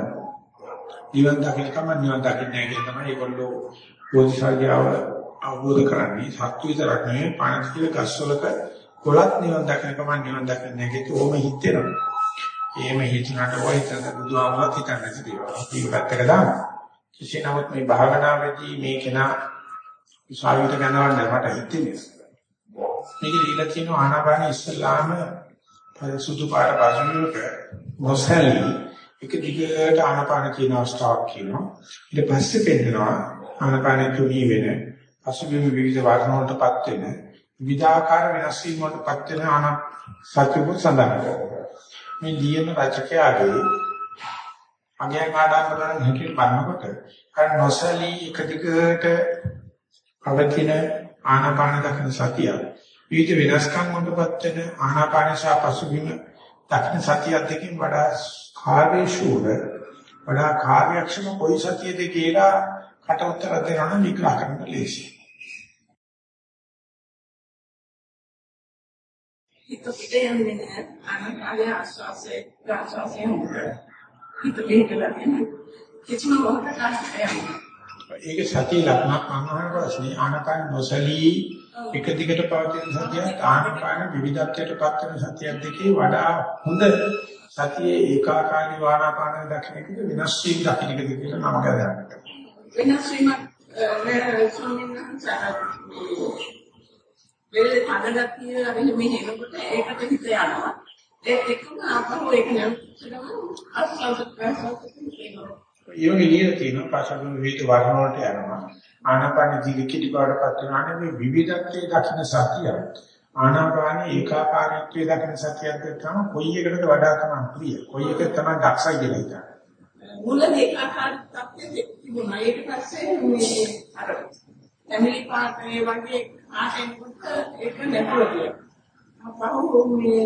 නිවන් දකින්නකම නිවන් දකින්නේ කියලා තමයි ඒගොල්ලෝ බෝධිසත්වයව අවබෝධ කරන්නේ. සත්‍ය විතරක් නෙවෙයි පාණිතික ගස්වලක කොළත් නිවන් දකින්නකම නිවන් දකින්නේ කියලා ඕම හිතෙනවා. එහෙම හිතනට ඔය හිතන බුදුහාමුදුරුවෝ හිතන්නේ නැති දේවල්. ඒක පැත්තක දාන්න. කිසි නමුත් මේ භාවනාවේදී මේ කෙනා විශ්වාසයට ගන්නවන්න මට හිතෙන්නේ. මේක දීලා තියෙන ආනාපාන ඉස්සල්ලාම සුදු පාට පාසුලක මොසලි එක දිගට ආනාපාන කියන අවස්ථාවක් කියනවා. ඊට පස්සේ පෙන්නනවා ආනාපාන තුනී වෙන පසුබිම විවිධ වර්ණ වලටපත් වෙන විවිධාකාර වෙනස් වීම වලටපත් වෙන ආනා සත්‍යපුත් සඳහන් කරනවා. මේ ලියන රචකයාගේ අගයන් ආදාන කරන හැටියට බලනකොට අර නොසලී එක දිගට පවතින ආනාපාන දක්න සතිය විවිධ වෙනස්කම් වලටපත් වෙන ආනාපාන සහ පසුබිම දක්න සතිය දෙකකින් වඩා කාර්යශූර වඩා කාර්යක්ෂම කොයි සතියද කියලා කට උත්තර දෙනවා නම් විග්‍රහ කරන්න ලේසියි. හිත පිට යන්නේ නැහැ. අනාගය ආස්වාසේ ආස්වාසේ හිත පිටලා යන්නේ. කිසිම ආස්වාසේ ඒක සතිය ලක්ෂණ අනහන ප්‍රශ්නේ ආනපාන නොසලී එක දිගට පවතින සතිය ආනපාන විවිධත්වයට පත් වෙන සතිය දෙකේ වඩා හොඳ සතියේ ඒකාකාරී වානාපාන දක්ෂණයකට වෙනස් වීම දක්ෂණයකද කියලා නම ගන්නවා. වෙනස් වීමක් නෑ ස්වාමීන් වහන්සේ වෙලේ තනගතිය අර මෙහෙ එනකොට ඒකට හිත යනවා. ඒ එක්කම ආපහු ඒක නම්සලම අස්වාද ප්‍රසවාස කියනවා. යෝගී නියත තියෙන පාසකම විවිධ වර්ණ වලට යනවා. ආනාපාන දිග කිඩි පාඩපත් වෙනානේ මේ විවිධත්වයේ දකින්න සතිය. ආනාපාන ඒකාකාරීත්වයේ දකින්න සතියක් දෙකම කොයි එකකටද වඩා තමයි ප්‍රිය. කොයි එක තමයි දක්ෂයි කියලා හිතන්නේ. මුලදී ඒකාකාරීත්වයේ තිබුණා. ඊට පස්සේ මේ අර ෆැමිලි පාර්ට්නර් වගේ ආයෙත් ඒක නැතුව ගියා. අපහු මේ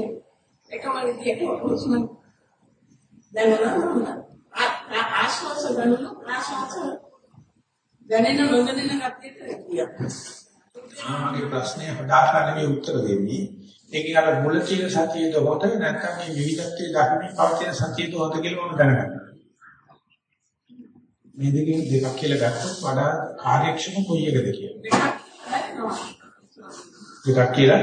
එකම විදියට හුස්ම දැනෙනවා. ආශ්වාස ගන්න ආශ්වාස දැනෙන නොදැනෙන ගැටයට ගියා. ආමගේ ප්‍රශ්නේ හදාගන්න උත්තර දෙන්නේ. ඒකේ අර මුල තියෙන සතියේද හොත නැත්නම් මේ විවිධත්වයේ ධර්මයේ පවතින සතියේද හොත කියලා මම දැනගන්නවා. මේ දෙකෙන් දෙකක් කියලා ගත්තොත් වඩා කාර්යක්ෂම කොයි එකද කියලා. දෙකක් කියලා.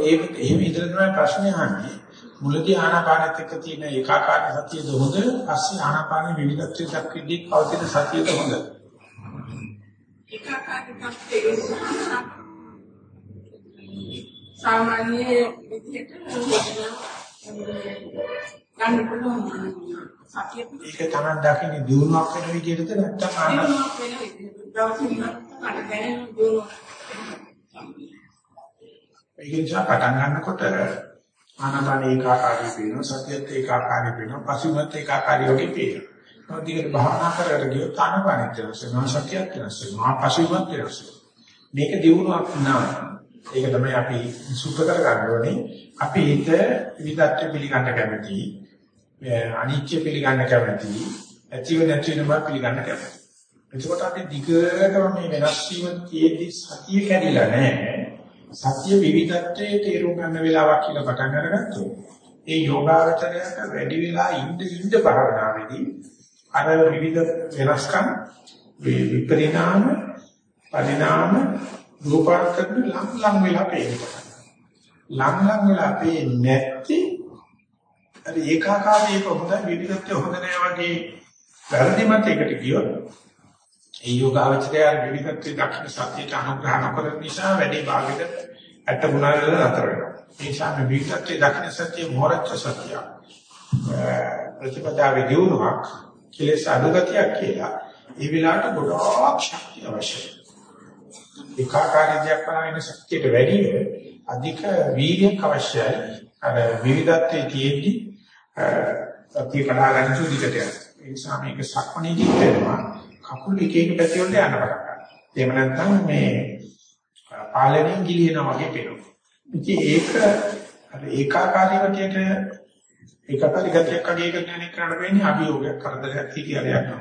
ඒක එහෙම ඉදලා තමයි ප්‍රශ්නේ අහන්නේ. මුලදී ආනාපානෙත් එක්ක තියෙන ඒකාකාරී සතියද හොඳ? පස්සේ ආනාපානෙ විවිධත්වයක් දක්වද්දී පවතින සතියද හොඳ? ඒකාකාරී සතිය සාමාන්‍ය විදිහට ගන්න පුළුවන් සතිය. ඒක තමයි දකින්නේ දිනුවක් වෙන විදිහටද නැත්නම් ආනාපාන දිනුවක් වෙන විදිහට. දවසින් අර දැනෙන දිනුවක් ඒක නිසා පටන් ගන්නකොට ආනාපාන ඒකාකාරී වෙනවා සතියත් ඒකාකාරී වෙනවා පසුමත් ඒකාකාරී වගේ පේනවා. මොකද භාවනා කරලා ගියොත් ආනාපානෙත් වෙනස් වෙනවා සතියත් වෙනස් වෙනවා පසුමත් වෙනස් වෙනවා. මේක දියුණුවක් නා. ඒක තමයි අපි සුද්ධ කරගන්න ඕනේ. අපි හිත විවිධත්ව පිළිගන්න කැමති. අනිත්‍ය පිළිගන්න කැමති. ඇතිව නැතිවම පිළිගන්න කැමති. එතකොට අපි දිගටම මේ වෙනස් වීම තියේදී සතිය කැඩිලා නැහැ. සත්‍ය විවිධත්වයේ තේරුම් ගන්න වෙලාවක් කියලා පටන් අරගත්තොත් ඒ යෝගාවචරයට වැඩි වෙලා ඉඳ ඉඳ භාවනාවේදී අර විවිධ වෙනස්කම් විපරිණාම පරිණාම රූපාන්තර ලම් ලම් වෙලා පේනවා ලම් ලම් වෙලා පේන්නේ නැති අර ඒකාකාරී කොහොමද විවිධත්වය හොඳ නැහැ වගේ වැරදි මතයකට ගියොත් ඒ යෝගාවචරය විවිධත්වයේ දක්ෂ සත්‍යයට අනුග්‍රහ නොකරන නිසා වැඩි භාගයක ඇත්ත ගුණවල නතර වෙනවා. ඒ නිසා මේ විවිධත්වයේ දක්ෂ සත්‍ය මොරච්ච සත්‍ය. ප්‍රතිපදාවේ දියුණුවක් කෙලෙස් අනුගතියක් කියලා ඒ විලාට ගොඩාක් ශක්තිය අවශ්‍යයි. ඒකාකාරීත්වයක් වන ශක්තියට වැඩිය අධික වීර්යයක් අවශ්‍යයි. අර විවිධත්වයේ තියෙද්දි අපි කඩා ගන්න සුදිකට යනවා. ඒ නිසා මේක සක්මණේදී වෙනවා. කකුල් එක එක පැති වලට යන්න පටන් ගන්නවා. එහෙම නැත්නම් මේ පාලනයෙන් ගිලිනවා වගේ පේනවා. ඉතින් ඒක අර ඒකාකාරී ගතියට ඒකාකාරී ගතියක් අගේ එක ඥානය කරන්න වෙන්නේ අභියෝගයක් කරදරයක් කියලා යනවා.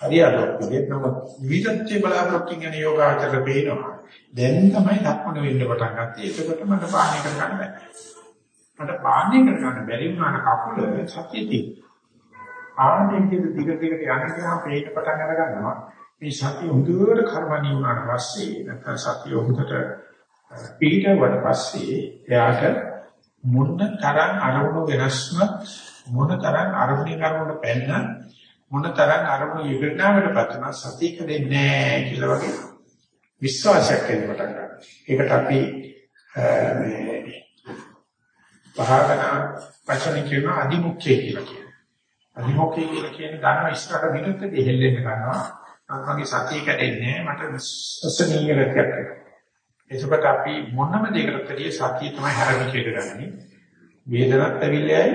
හරියට විද්‍යම විවිධත්වයේ බලාපොරොත්තු වෙන යෝගාචර පේනවා. දැන් තමයි ලක්මන වෙන්න පටන් ගත්තේ. ඒකකට මට පාණය කර ගන්න බෑ. මට පාණය කර ගන්න බැරි වුණාන කකුල සතියදී. ආන්නේ කියන දිග දිගට යන ගමන් පේන්න පටන් අර ගන්නවා. මේ සතිය හොඳට කර්මණී වුණාට පස්සේ නැත්නම් සතිය හොඳට පිළිගවට පස්සේ එයාට මොන තරම් අරමුණු වෙනස්ම මොන තරම් අරමුණින් අරමුණට පැන්න මොන තරම් අරමුණු විගණනාවට පතන සතිය කදෙන්නේ නැහැ කියලා වගේ විශ්වාසයක් එන්න පටන් ගන්නවා. ඒකට අපි මේ පහකන වචන කියන අදිමුඛ්‍ය කියලා කියනවා. අදිමුඛ්‍ය කියලා කියන්නේ ධර්ම ඉස්සරහට විරුද්ධ දෙහෙල්ලෙන්න ගන්නවා. මගේ සතිය කැඩෙන්නේ මට විශ්වසනීය ගැටයක්. එතකොට අපි මොනම දෙයකට වැඩිය සතිය තමයි හැරමිකේට ගන්නේ. වේදනත් ඇවිල්ලායි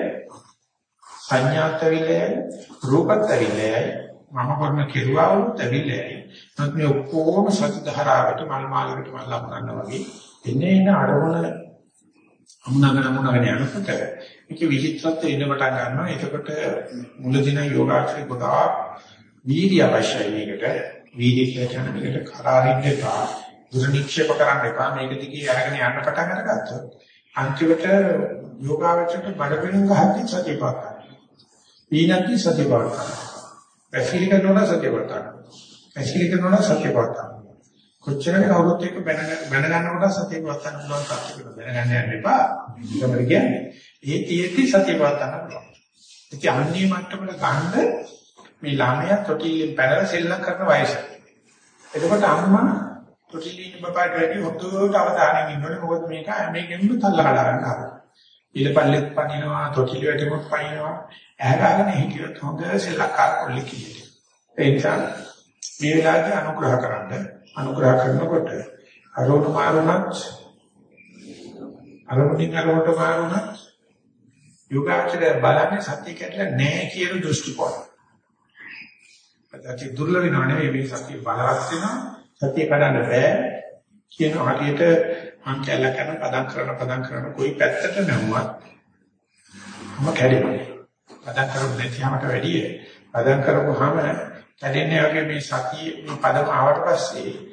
සංඥාත් ඇවිල්ලායි රූපත් ඇවිල්ලායි මම කරන කෙරුවාවුත් ඇවිල්ලායි. නමුත් මේ ඔක්කොම සති ධාරාවට මල් මාලකට මල් ලබනවා වගේ එන්නේ එන අරමුණ අමුණගෙන අමුණගෙන යනකොට මේක විචිත්‍රත්වය එන්න පටන් ගන්නවා. එතකොට මුලදින යෝගාචරය ගොඩාක් වීර්ය අවශ්‍යයි මේකට. වීර්ය කියලා කියන්නේ මේකට කරාරින්න එපා. දුර නික්ෂේප කරන්න එපා. මේක දිගේ අරගෙන යන්න පටන් අරගත්තොත් අන්තිමට යෝගාවචරයට බඩ පිළින් ගහද්දි සතිය පාත් ගන්නවා. ඊනක්දි සතිය පාත් ගන්නවා. පැසිලික නොන සතිය පාත් ගන්නවා. පැසිලික නොන සතිය පාත් ගන්නවා. කොච්චරද කවුරුත් එක්ක බැන බැන ගන්නකොට සතිය පාත් ගන්න පුළුවන් තාක්ෂික බැන ගන්න යන්න එපා. ඒකමද කියන්නේ. ඒ තියෙද්දි සතිය පාත් ගන්න පුළුවන්. ඉතින් අන්නේ මට්ටමට ගන්න මේ ළමයා තොටිල්ලෙන් පැනලා සෙල්ලම් කරන වයස. එතකොට අම්මා තොටිලින් බබාට වැඩි හොතුවට අවධානයෙන් ඉන්නෝනේ මොකද මේක මේකෙන්ම තල්ලා හදාගන්න හදනවා. ඊළපල්ලෙත් පනිනවා තොටිලි වැටෙමුත් පනිනවා. ඇහැගාගෙන හිටියොත් හොඳ සෙල්ලක්කාර කොල්ලෙක් කියලා. ඒ නිසා මේ වෙලාවේ අනුග්‍රහ කරන්න අනුග්‍රහ කරනකොට අරෝණ මාරුණත් අරමුණින් අරමුණට මාරුණත් යෝගාචරය බලන්නේ සත්‍ය කැඩලා නැහැ කියන දෘෂ්ටි කොටස. ඒත් දුර්ලභ වෙනව නෙවෙයි මේ සත්‍ය බලවත් වෙනවා සතිය කඩන්න බෑ කියන හරියට මං කැල්ල කරන පදම් කරන පදම් කරන કોઈ පැත්තට නැවුවත් මම කැඩෙන්නේ. පදම් කරු නැතිවමට වැඩිය පදම් කරපුවාම කැඩෙන්නේ වගේ මේ සතිය මේ පදම ආවට පස්සේ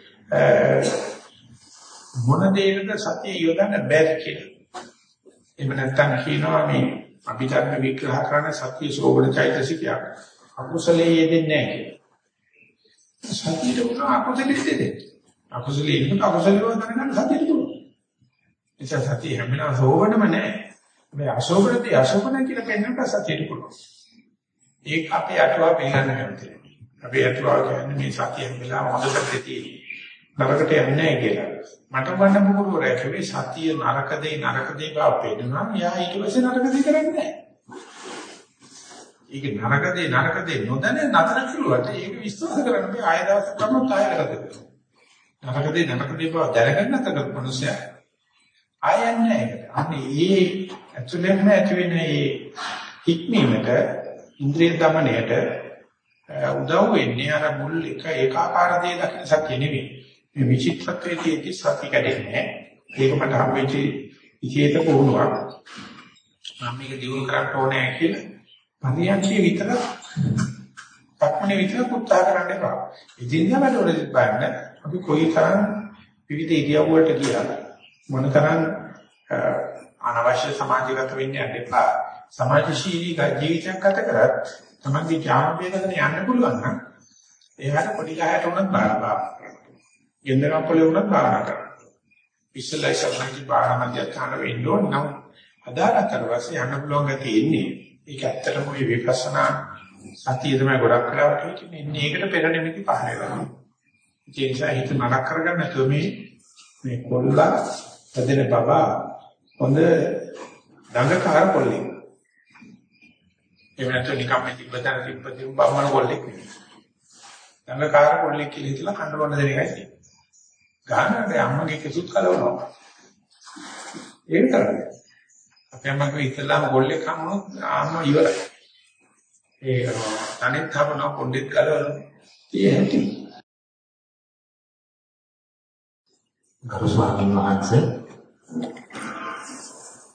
මොන දෙයකද සතිය යොදන්න බැරි කියලා. එහෙම නැත්නම් කියනවා මේ අභිධර්ම විග්‍රහ කරන සතිය සෝබන චෛතසිකය අකුසලයේ යෙදෙන්නේ නැහැ කියලා. සතියට උන අකුසලෙට දෙන්නේ. අකුසලෙ ඉන්නකොට අකුසලව දැනගන්න සතියට දුන්න. නිසා සතිය හැම වෙලාවම සෝවනම නැහැ. මේ අශෝභනදී අශෝභන කියලා පෙන්වන්නට සතියට පුළුවන්. ඒක අපේ අටුවා පිළිගන්න කැමති නැහැ. අපේ අටුවා කියන්නේ මේ සතිය හැම වෙලාවම හොඳ පැත්තේ තියෙන. නරකට යන්නේ නැහැ කියලා. මට වන්න පුරුවරය කිව්වේ සතිය නරක දෙයි නරක දෙයි බව පෙන්නනවා. එයා ඊට පස්සේ නරක දෙයි කරන්නේ නැහැ. ඒක නරක දෙයි නරක දෙයි නොදැන නතර කිව්වට ඒක විශ්වාස කරන්න බෑ ආය දවසක් තමයි තාය කරද්දී. නරක දෙයි නරක දෙයි බව දැනගන්න තකට මිනිසයා. ආයන්නේ ඒකට. අනේ ඒ ඇතුළෙන්ම ඇති වෙන ඒ හික්මීමට ඉන්ද්‍රිය দমনයට උදව් වෙන්නේ අර මුල් එක ඒකාකාර දෙයක් දක්න සත්‍ය නෙවෙයි. මේ විචිත්‍රත්වයේදී සත්‍ය කැඩෙන්නේ ඒක මට හම්බෙච්ච ඉතිේත පුහුණුවක් මම මේක දියුණු කරන්න ඕනේ කියලා පරියන්කේ විතර සක්මනේ විතර උත්සාහ කරන්න එපා. ඉදින්දා වැඩවලදී බලන්න අපි කොයිතරම් විවිධ ඉරියව් වලට ගියා මොනතරම් අනවශ්‍ය සමාජගත වෙන්න යන්න එපා. සමාජශීලී ජීවිතයක් ගත කරත් තමන්ගේ ඥාන වේදන යන්න පුළුවන් නම් ඒකට පොඩි ගහයට උනත් බාරපා. ගෙන්දරම් පොලේ උනත් බාරා කරන්න. ඉස්සලා ඉස්සරහට බාරා මැදියත් ගන්න වෙන්න ඕන නම් අදාළ කරවසේ යන්න පුළුවන් ගැටේ ඉන්නේ. ඒක ඇත්තටම මේ විපස්සනා සතිය තමයි ගොඩක් වෙලාවට හිතන්නේ. ඒකට පෙර නිමිති පහල වෙනවා. ඒ නිසා හිත නරක කරගන්න නැතුව මේ මේ කොල්ලා හදෙන බබා හොඳ දඟකාර කොල්ලෙක්. ඒ වෙනත නිකම් මේ තිබ්බතන තිබ්බතින් බම්මන කොල්ලෙක් නෙවෙයි. දඟකාර කොල්ලෙක් කියලා හිතලා කන්න බොන්න දෙන එකයි තියෙන්නේ. ගානට අම්මගේ කෙසුත් කලවනවා. ඒක කරන්නේ. අපේ අම්මගේ ඉතලාම ගොල්ලෙක් හම්බුනොත් ආම්ම ඉවරයි. ඒ තනිත් හම්බුනොත් පොඩ්ඩෙක් ගලවන. තියෙන්නේ. ගරු ස්වාමීන් වහන්සේ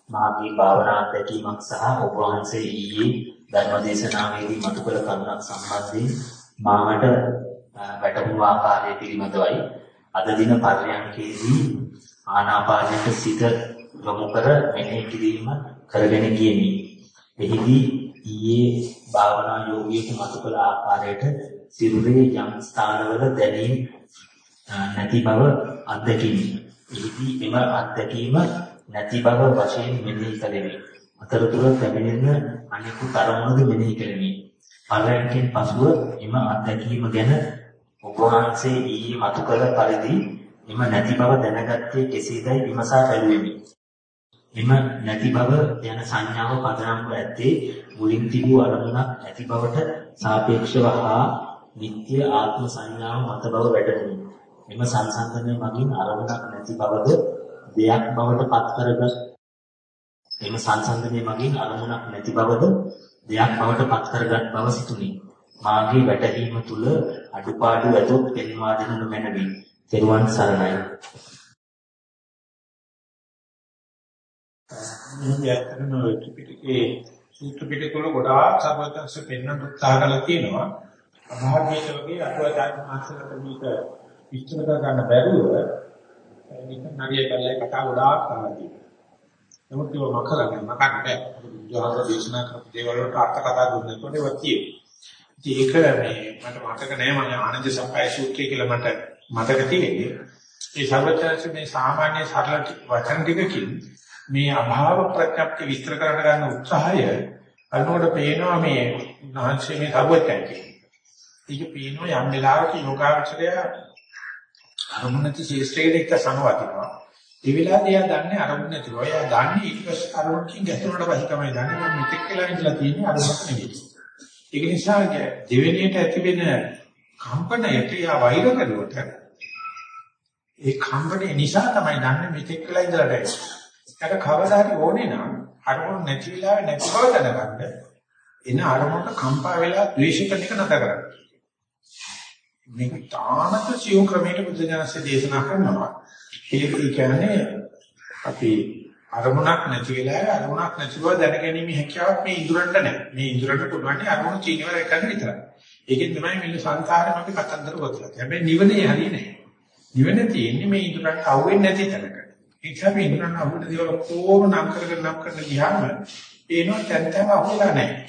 මාගේ භාවනා අත්දැකීමක් සහ ඔබ වහන්සේ ඊයේ ධර්මදේශනාවේදී මතු කළ කරුණක් සම්බන්ධයෙන් මාමට වැටහුණු ආකාරය පිළිබඳවයි අද දින පරියන්කේදී ආනාපානයට සිත යොමු කර මෙනෙහි කිරීම කරගෙන ගියෙමි. එහිදී ඊයේ භාවනා යෝගියෙකු මතු කළ ආකාරයට සිරුරේ යම් ස්ථානවල දැනීම් නැති බව අත්දැකීමි. එහිදී එම අත්දැකීම නැති බව වශයෙන් මෙනෙහි කළෙමි. අතරතුර පැමිණෙන අනෙකුත් අරමුණුද මෙනෙහි කෙරෙමි. පරයන්කෙන් පසුව එම අත්දැකීම ගැන ඔබ වහන්සේ ඊයේ මතු කළ පරිදි එම නැති බව දැනගත්තේ කෙසේදයි විමසා බැලුවෙමි. එම නැති බව යන සංඥාව පදනම්ව ඇත්තේ මුලින් තිබූ අරමුණක් ඇති බවට සාපේක්ෂව හා නිත්‍ය ආත්ම සංඥාව මත බව වැටහුණි. එම සංසන්දනය මගින් අරමුණක් නැති බවද දෙයක් බවට පත් කරගත් එම සංසන්දනය මගින් අරමුණක් නැති බවද දෙයක් බවට පත් කරගත් බව සිතුනි. මාගේ වැටහීම තුල අඩුපාඩු ඇතොත් පෙන්වා දෙනු මැනවි. තෙරුවන් සරණයි. මේ ඇත්තටම ත්‍රිපිටකයේ සූත්‍ර පිටකවල ගොඩාක් සර්වඥාන්ස පෙන්වන්න උත්සාහ කරලා තියෙනවා. අභාග්‍යයට වගේ අටුවාචාර්ය මහසලට මේක විස්තර කර ගන්න බැරුව නිකන් නරිය කල්ලේ කතා ගොඩාක් කරලා තියෙනවා. නමුත් ඒක මකරන්නේ මකන්න බෑ. ජෝහර දේශනා කරපු දේවල් වලට අර්ථ කතා දුන්නකොට ඒවා තියෙනවා. ඒක මේ මට මතක නෑ මම ආනන්ද සප්පයි සූත්‍රය කියලා මට මතක තියෙන්නේ. ඒ සර්වඥාන්ස මේ සාමාන්‍ය සරල වචන ටිකකින් මේ අභාව ප්‍රත්‍යක්ෂ විස්තර කරන්න ගන්න උත්සාහය අනුවට පේනවා මේ නැහන්සේ මේ සර්වඥයන් කියන්නේ. ඒක පේනවා යම් වෙලාවක යෝගාවචරය අරමුණති ශේෂ්ත්‍රයකට එක්ක සමවදිනවා. ඒ වෙලාවදී එයා දන්නේ අරමුණ නැතිව. එයා දන්නේ ඊට පස්සේ අරමුණකින් ගැටුණට පස්සේ තමයි දන්නේ මම මෙතෙක් කියලා ඉඳලා තියෙන්නේ අරමුණක් නෙවෙයි. ඒක නිසා දෙවෙනියට ඇති වෙන කම්පනයට යා වෛර කරුවට ඒ කම්පණය නිසා තමයි දන්නේ මෙතෙක් කියලා ඉඳලා නැහැ. ඒක කවදා හරි ඕනේ නම් අරමුණ නැති වෙලාවේ නැති බව දැනගන්න. එන අරමුණට කම්පා වෙලා ද්වේෂ කරන එක නැතර කරන්න. මේක තාමත් සියුම් ක්‍රමයකට බුදුජානසී දේශනා කරනවා. ඒක කියන්නේ අපි අරමුණක් නැති වෙලාවේ අරමුණක් නැති බව දැනගැනීමේ හැකියාවක් මේ ඉඳුරන්ට නැහැ. මේ ඉඳුරන්ට පුළුවන් අරමුණ චීනවල එකක් විතරයි. ඒකෙන් තමයි මේ සංසාරෙම අපි කතන්දර ගොතලා. හැබැයි නිවනේ හරිය නැහැ. නිවන තියෙන්නේ මේ ඉඳුරන්ට අහුවෙන්නේ නැති තැනක. ඒක අපි ඉඳුරන් අහුවෙන දේවල් කොහොම නම් කරගෙන නම් කරන ගියාම ඒනවා තැන් තැන් අහුවෙලා නැහැ.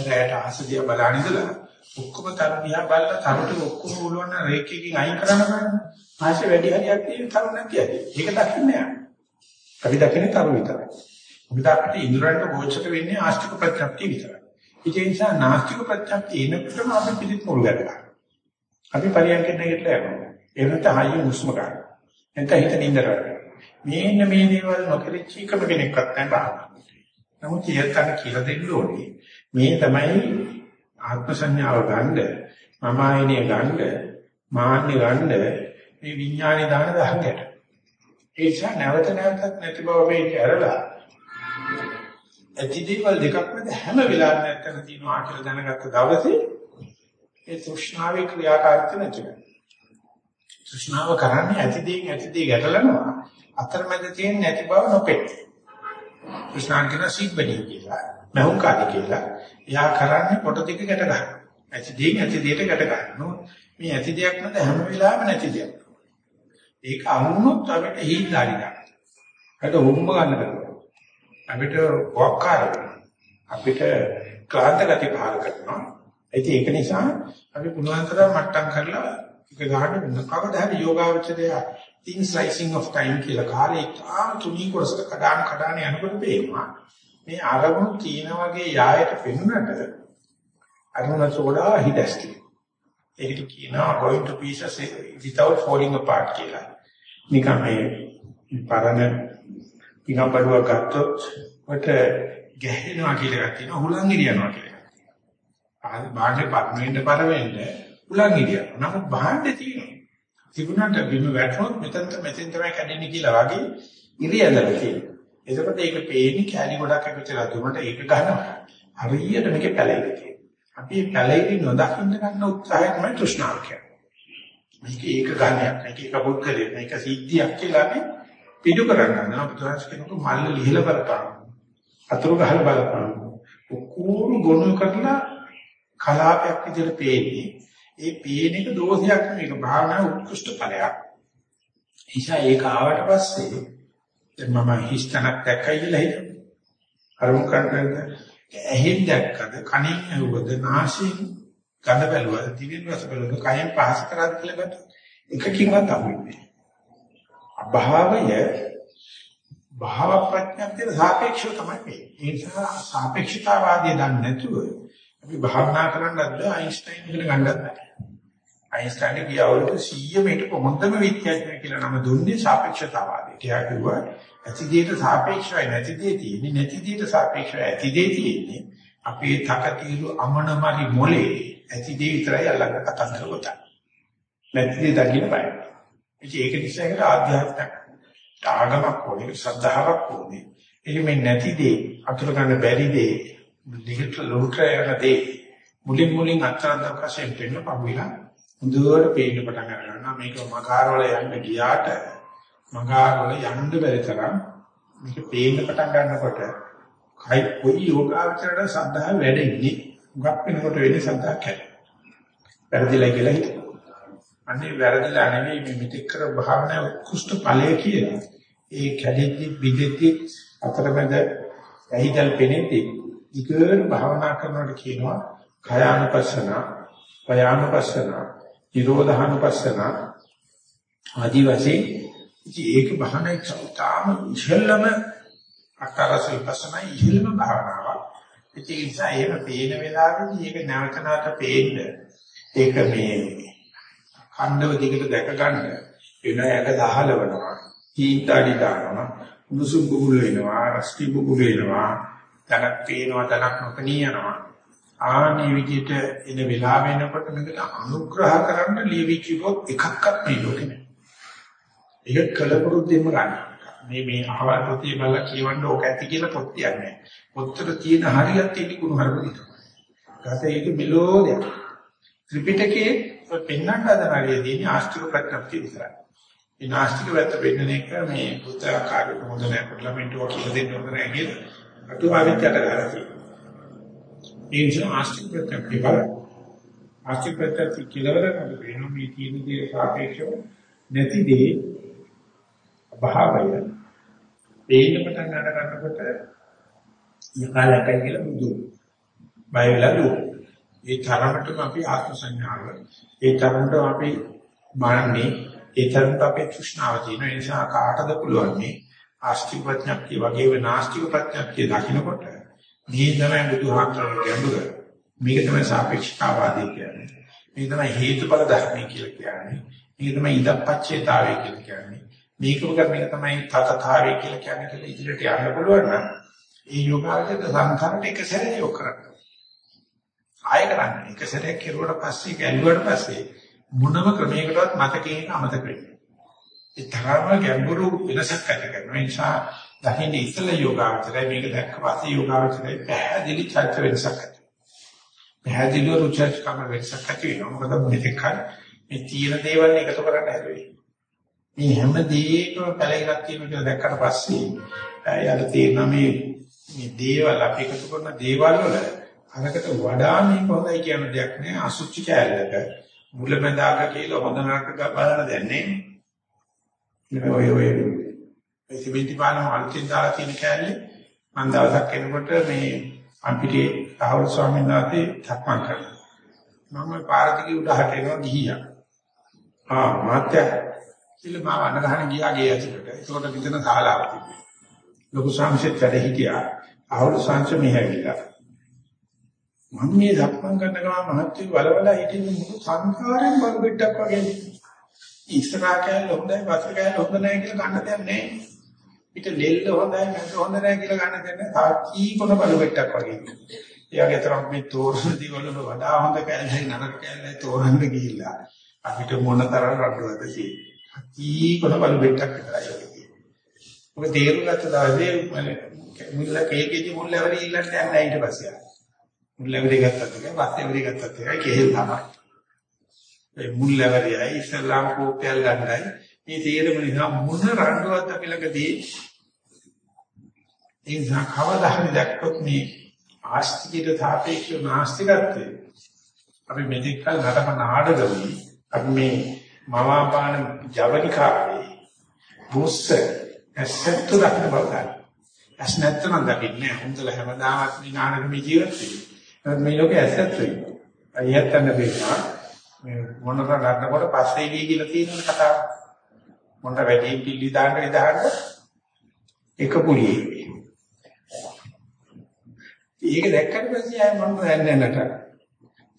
රැයට ආසදිය බලන ඉඳලා ඔක්කොම තරණියා බලලා තරට ඔක්කොම උලවන්න රේකකින් අයින් කරන්න බෑ. ආශය වැඩි හරියක් තියෙන තරුණ නැතියි. ඒක දකින්නේ නැහැ. අපි දකින්නේ තරු විතරයි. මොකද අපිට ඉන්ද්‍රයන්ට ගෝචර වෙන්නේ ආස්තික ප්‍රත්‍යක්ෂය විතරයි. ඒ නිසා නාස්තික ප්‍රත්‍යක්ෂය එනකොටම අපි පිළිත් මුල් ගන්නවා. අපි පරියන්කෙන් නැගිටලා යනවා. ඒ වෙනත හයිය හුස්ම ගන්න. එතන හිත නින්දර මේන්න මේ දේවල් නොකරිච්ච එකම කෙනෙක්වත් නැහැ බාහම. නමුත් ඊයත්තන කියලා දෙන්න ඕනේ. මේ තමයි ආත්ම සංඥාව ගන්න, මම ආයනේ ගන්න, මාන්නේ ගන්න මේ විඥානේ දාන දහංගට. ඒ නිසා නැවත නැවතත් නැති බව මේ ඇරලා ඇති දේවල් දෙකක් මැද හැම වෙලාවෙම නැත්තන තියෙනවා කියලා දැනගත්ත දවසේ ඒ තෘෂ්ණාවේ ක්‍රියාකාරීත්වය නැති වෙනවා. තෘෂ්ණාව කරන්නේ ඇති දේෙන් ඇති දේ ගැටලනවා. අතරමැද තියෙන නැති බව නොපෙත්. තෘෂ්ණාන් කියන සිග්බඩි කියලා. මහුංකාරී කියලා. එයා කරන්නේ කොට දෙක ගැට ගන්නවා. ඇති දේෙන් ඇති දේට ගැට ගන්නවා. මේ ඇති දෙයක් නැද හැම වෙලාවෙම නැති දෙයක්. ඒක අහුනොත් අපිට හීන්දාරි ගන්න. ඒක හොම්බ ගන්න කරනවා. අපිට වක්කාර අපිට ක්ලාන්ත ගති පහල කරනවා. ඒක නිසා අපි පුළුවන් තරම් මට්ටම් කරලා ඒක ගන්න කවදා හරි යෝගාවචරය thin slicing of time කියලා කාලේ තාම තුනී කොටසට කඩාන කඩාන යනකොට පේනවා. මේ අරමුණු තීන වගේ යායට පෙනුනට අරමුණ සෝඩා හිදස්ති. ඒකට කියනවා going to pieces without falling apart කියලා. නිකම් මේ පරණ පිඟම්බඩුවක් ගත්තොත් වට ගැහෙනවා කියලා එකක් තියෙනවා හුලං ගිරියනවා කියලා. ආ බාහිර පත්මෙන්ද පරවෙන්න හුලං ගිරියනවා. නමුත් බාහිර තියෙනවා. තිබුණාට බිම වැටුනොත් මෙතන මෙතෙන් තමයි කැඩෙන්නේ කියලා වගේ ඉරියල්ලක තියෙනවා. එතකොට ඒක පේන්නේ කැලි ගොඩක් එකතු වෙලා තුනට ඒක ගන්නවා. හරියට මේකේ පැලෙන්න තියෙනවා. අපි පැලෙවි නොදකින්න ගන්න උත්සාහය තමයි තෘෂ්ණාව කියන්නේ. මේක ඒක ගානයක් මේක එක පුද්ගලයෙක් මේක සිද්ධියක් කියලා අපි පිටු කරගන්න යනවා බුදුහාස් කෙනෙකු මල්ල ලිහිලා බලපාන. අතුරු ගහලා බලපාන. ඔක්කොම ගොනු කරලා කලාපයක් විදිහට පේන්නේ. ඒ පේන එක දෝෂයක් නෙවෙයි භාවනා උත්කෘෂ්ඨ ඵලයක්. නිසා ඒක ආවට පස්සේ දැන් මම හිස්තනක් දැක්කයි කියලා හිතමු. අරුම් කරන්නද ඇහෙන් දැක්කද කනින් ඇහුවද නාසයෙන් ගඳ බැලුවද දිවෙන් රස බැලුවද කයෙන් පහස කරාද කියලා ගත්ත එකකින්වත් අහුවෙන්නේ අභාවය භාව ප්‍රඥාන්තේ සාපේක්ෂව තමයි මේ. ඒ නිසා සාපේක්ෂතාවාදී දන්නේ නැතුව අපි භාවනා කරන්නත් අයින්ස්ටයින් කියලා ගන්නත් බෑ. අයින්ස්ටයින් කිය අවුරුදු 100 මේට කොහොමදම විද්‍යාඥයෙක් කියලා නම දුන්නේ සාපේක්ෂතාවාදී. එයා කිව්වා ඇති දෙයට සාපේක්ෂවයි නැති දෙය තියෙන්නේ නැති දෙයට සාපේක්ෂව ඇති දෙය තියෙන්නේ. අපේ තකතිරු අමනමරි මොලේ ඇති දෙය විතරයි අල්ලගෙන කතන්දර ගොතන. නැති දෙය දකින්න බෑ. ඒක නිසා ඒකට ආධ්‍යාත්මික ආගමක් ඕනේ ශ්‍රද්ධාවක් ඕනේ. එහි මේ නැති දේ අතුර ගන්න බැරි දේ දිගට ලෝක යන දේ මුලින් මුලින් අත්‍යන්ත වශයෙන් පෙන්න පහුවිලා හොඳට පේන්න පටන් ගන්නවා මේක මගාරවල යන්න ගියාට මගාරවල යන්න බැරි තරම් මේක පේන්න පටන් ගන්නකොට කයි කොයි යෝගාචරණ සද්ධා වැඩෙන්නේ උගක් වෙනකොට වෙන්නේ සද්ධා කැඩේ. වැරදිලා කියලා හිතනවා. අනේ වැරදිලා නෙවෙයි මේ මෙතෙක් කර භාවනා උත්කෘෂ්ඨ ඵලය කියලා. ඒ කැඩෙද්දි බිදෙද්දි අතරමැද ඇහිදල් පෙනෙද්දි ඊකර භාවනා කරනකොට කියනවා කයානුපස්සන, පයානුපස්සන, නිරෝධානුපස්සන ආදි වශයෙන් ඒක භාවනා චෞතාම ඉහෙල්ලම අකාරස විපස්සනා ඉහෙල්ලම භාවනාවක්. ඒ නිසා ඒක පේන වෙලාවෙදී ඒක නැවත නැවත පේන්න ඒක මේ කණ්ඩව දිගට දැක ගන්න වෙන යක දහලවනවා තීන්තාඩි දානවා මුසුම් බුබුල වෙනවා රස්ටි බුබුල වෙනවා තනක් පේනවා තනක් නොපෙනී යනවා ආනේ විදිහට එන වෙලාව වෙනකොට මේකට අනුග්‍රහ කරන්න ලියවිච්ච පොත් එකක්වත් මේ ලෝකේ නැහැ. ඒක කලපුරුද්දෙම ගන්න. මේ මේ අහවල් පොතේ බලලා කියවන්න ඕක ඇති කියලා පොත් කියන්නේ. පොත්තට තියෙන හරියක් තියෙන කුණු හරප විතරයි. ගත ඒක මෙලෝදයක්. ත්‍රිපිටකයේ පෙන්වන්න හදන හරියදී ආස්තික ප්‍රඥප්තිය විතරයි. මේ නාස්තික වැත්ත පෙන්වන එක මේ බුද්ධ ආකාරයට හොඳ නැහැ පාර්ලිමේන්තුව කියලා දෙන්න හොඳ නැහැ කියලා අටුවාවෙත් යට ගහලා තියෙනවා. ඒ නිසා ආස්තික ප්‍රඥප්තිය බලන්න. ආස්තික ප්‍රඥප්තිය කියලා කරන්නේ වෙන මේ තියෙන දේ සාපේක්ෂව නැති දේ භාවය. ඒින පටන් ගන්න ගන්නකොට යකාලකයි කියලා බුදු. බය වෙලා දුවනවා. ඒ තරමටම අපි ආත්ම සංඥාව ඒ තරමටම අපි මාන්නේ ඒ තරමට අපේ තෘෂ්ණාව තියෙන නිසා කාටද පුළුවන් මේ ආස්තික ප්‍රඥප්තිය වගේ වේ නාස්තික ප්‍රඥප්තිය දකින්නකොට මේ තමයි බුදුහාමරගේ ගැඹුර මේක තමයි සාපේක්ෂතාවාදී කියන්නේ මේක තමයි හේතුඵල ධර්මයි කියලා කියන්නේ මේක තමයි ඉදප්පච්චේතාවය කියලා කියන්නේ මේකම කරන එක තමයි තතතාවය කියලා කියන්නේ කියලා ඉදිරියට යන්න පුළුවන් නම් ඒ යෝගාවචර සංඛාරට එක සැරේ යොක් කරන්න ආය කරන්නේ. එක සැරයක් කෙරුවට පස්සේ ගැලුවට පස්සේ මොනම ක්‍රමයකටවත් මතකයෙන් අමතක වෙන්නේ. ඒ තරම ගැඹුරු වෙනසක් ඇති කරනවා. ඒ නිසා දකින්න ඉස්සල යෝගාවචරය මේක දැක්ක පස්සේ යෝගාවචරය පැහැදිලි චර්ච වෙනසක් ඇති. පැහැදිලිව රුචර්ච කම වෙනසක් ඇති වෙනවා. මොකද මේක මේ තීන දේවල් එකතු කරන්න හැදුවේ. මේ හැම දෙයකම පැලෙකක් තියෙන කියලා දැක්කට පස්සේ යාට තේරෙනවා මේ මේ දේවල් අපි එකතු කරන දේවල් වල අරකට වඩා මේක හොඳයි කියන දෙයක් නෑ. අසුචි කැලලක මුලැමැදාක කියලා හොඳ නරක බලන දෙයක් නෑ. ඔය ඔය. මේ සිමෙන්ති පාලම අලුතින් දාලා තියෙන කැලේ මම දවසක් එනකොට මේ අපිටේ රාහුල ස්වාමීන් වහන්සේ සක්මන් කරනවා. මම පාරතිකේ උඩහට එනවා ගිහියා. ආ මාත්‍ය කියලා මාව අනගහන ගියා ගේ ඇතුළට ඒකට විතර ශාලාවක් තිබුණා ලොකු සංසෙත් වැඩ හිටියා ආහුල සංස මෙහෙවිලා මම මේ ධක්මං කරන ගමන් මහත්වි වලවල හිටින්න මුළු සංසාරයෙන් බල බෙට්ටක් වගේ ඉස්සරහා කෑල්ල හොඳයි පස්ස කෑල්ල හොඳ නැහැ කියලා ගන්න දෙයක් නැහැ. පිට දෙල්ල හොඳයි නැත්නම් හොඳ නැහැ කියලා ගන්න දෙයක් නැහැ. තාචී කොන බල බෙට්ටක් වගේ. එයාගේ තරම් මේ තෝරන දේවල් වල වඩා හොඳ කෑල්ලයි නරක කෑල්ලයි තෝරන්න ගිහිල්ලා අපිට මොන තරම් රණ්ඩුවද තියෙන්නේ. තාචී කොන බල බෙට්ටක් විතරයි. ඔබ තේරුම් ගත්ත දවසේ මුල්ල කේකේජි මුල්ල වල ඊළඟට යන්න ඊට පස්සේ මුල් ලැබරි ගත්තත් එකයි පස් ලැබරි ගත්තත් එකයි කෙහෙල් තමයි. ඒ මුල් ලැබරියයි ඉස්ලාම් කෝපයල් ගන්නයි මේ තේරෙම නිසා මොන රණ්ඩුවක් අපි ළඟදී ඒ නිසා කවදා හරි දැක්කොත් මේ ආස්තිකයට සාපේක්ෂව නාස්තිකත්වය අපි මෙතෙක් කල නටක නාඩගමයි අපි මේ මවාපාන ජවනිකාවේ බුස්ස ඇසෙත්තු දක්න බව ගන්න. ඇස් නැත්තම දකින්නේ හොඳල හැමදාමත් මේ නාඩගම ජීවත් වෙන්නේ. මේ ලෝකේ ඇසෙත් වෙනවා. අයියත් ගන්න බේනවා. මේ මොනතර ගන්නකොට පස්සේ ගිය කියලා තියෙන කතාව. මොන වැඩි පිළි දාන්න ඉදහන්න එක පුලියේ. ඒක දැක්කට පස්සේ ආය මම දන්නේ නැහැ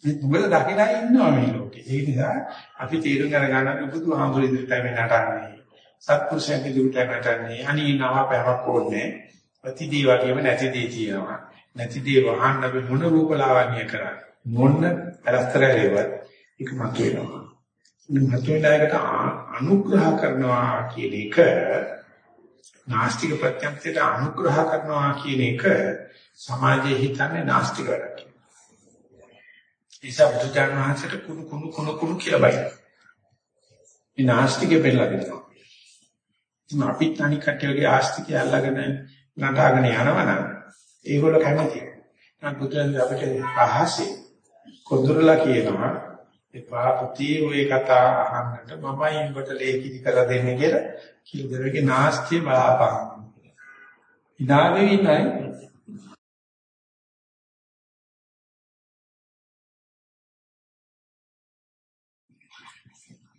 මේ තුගල දකිනා ඉන්නවා මේ ලෝකේ. ඒ නිසා අපි තීරුම් අරගන්න බුදුහාමුදුරු ඉදිරියට මේ නටන්නේ. සත්පුරුෂයන් ඉදිරියට නටන්නේ. අනී නව පැවක් ඕනේ. ප්‍රතිදී වගේම නැති දේ තියෙනවා. නැති දේ වහන්න අපි මොන රූපලාවන්‍ය කරා. මොන අරස්තරයේවත් ඒක මතුවෙනවා. මේ මතුවෙනායකට අනුග්‍රහ කරනවා කියන එක නාස්තික ප්‍රත්‍යක්ෂයට අනුග්‍රහ කරනවා කියන එක සමාජයේ හිතන්නේ නාස්තික වැඩක් කියලා. ඒසා බුදුචාන් වහන්සේට කුණු කුණු කුණු කුණු කියලා බයි. මේ නාස්තිකෙ බෙල්ලා දෙනවා. ඉතින් අපිත් අනික් කට්ටියගේ ආස්තිකය අල්ලගෙන නටාගෙන යනවනම් ඒගොල්ලෝ කැමතියි. නම් බුදුන් අපිට අහසේ කොඳුරලා කියනවා එපා පුතී ඔය කතා අහන්නට මමයි උඹට ලේකිරි කරලා දෙන්නේ කියලා කිලදරගේ නාස්තිය බලාපන්. ඉනාවේ ඉන්නයි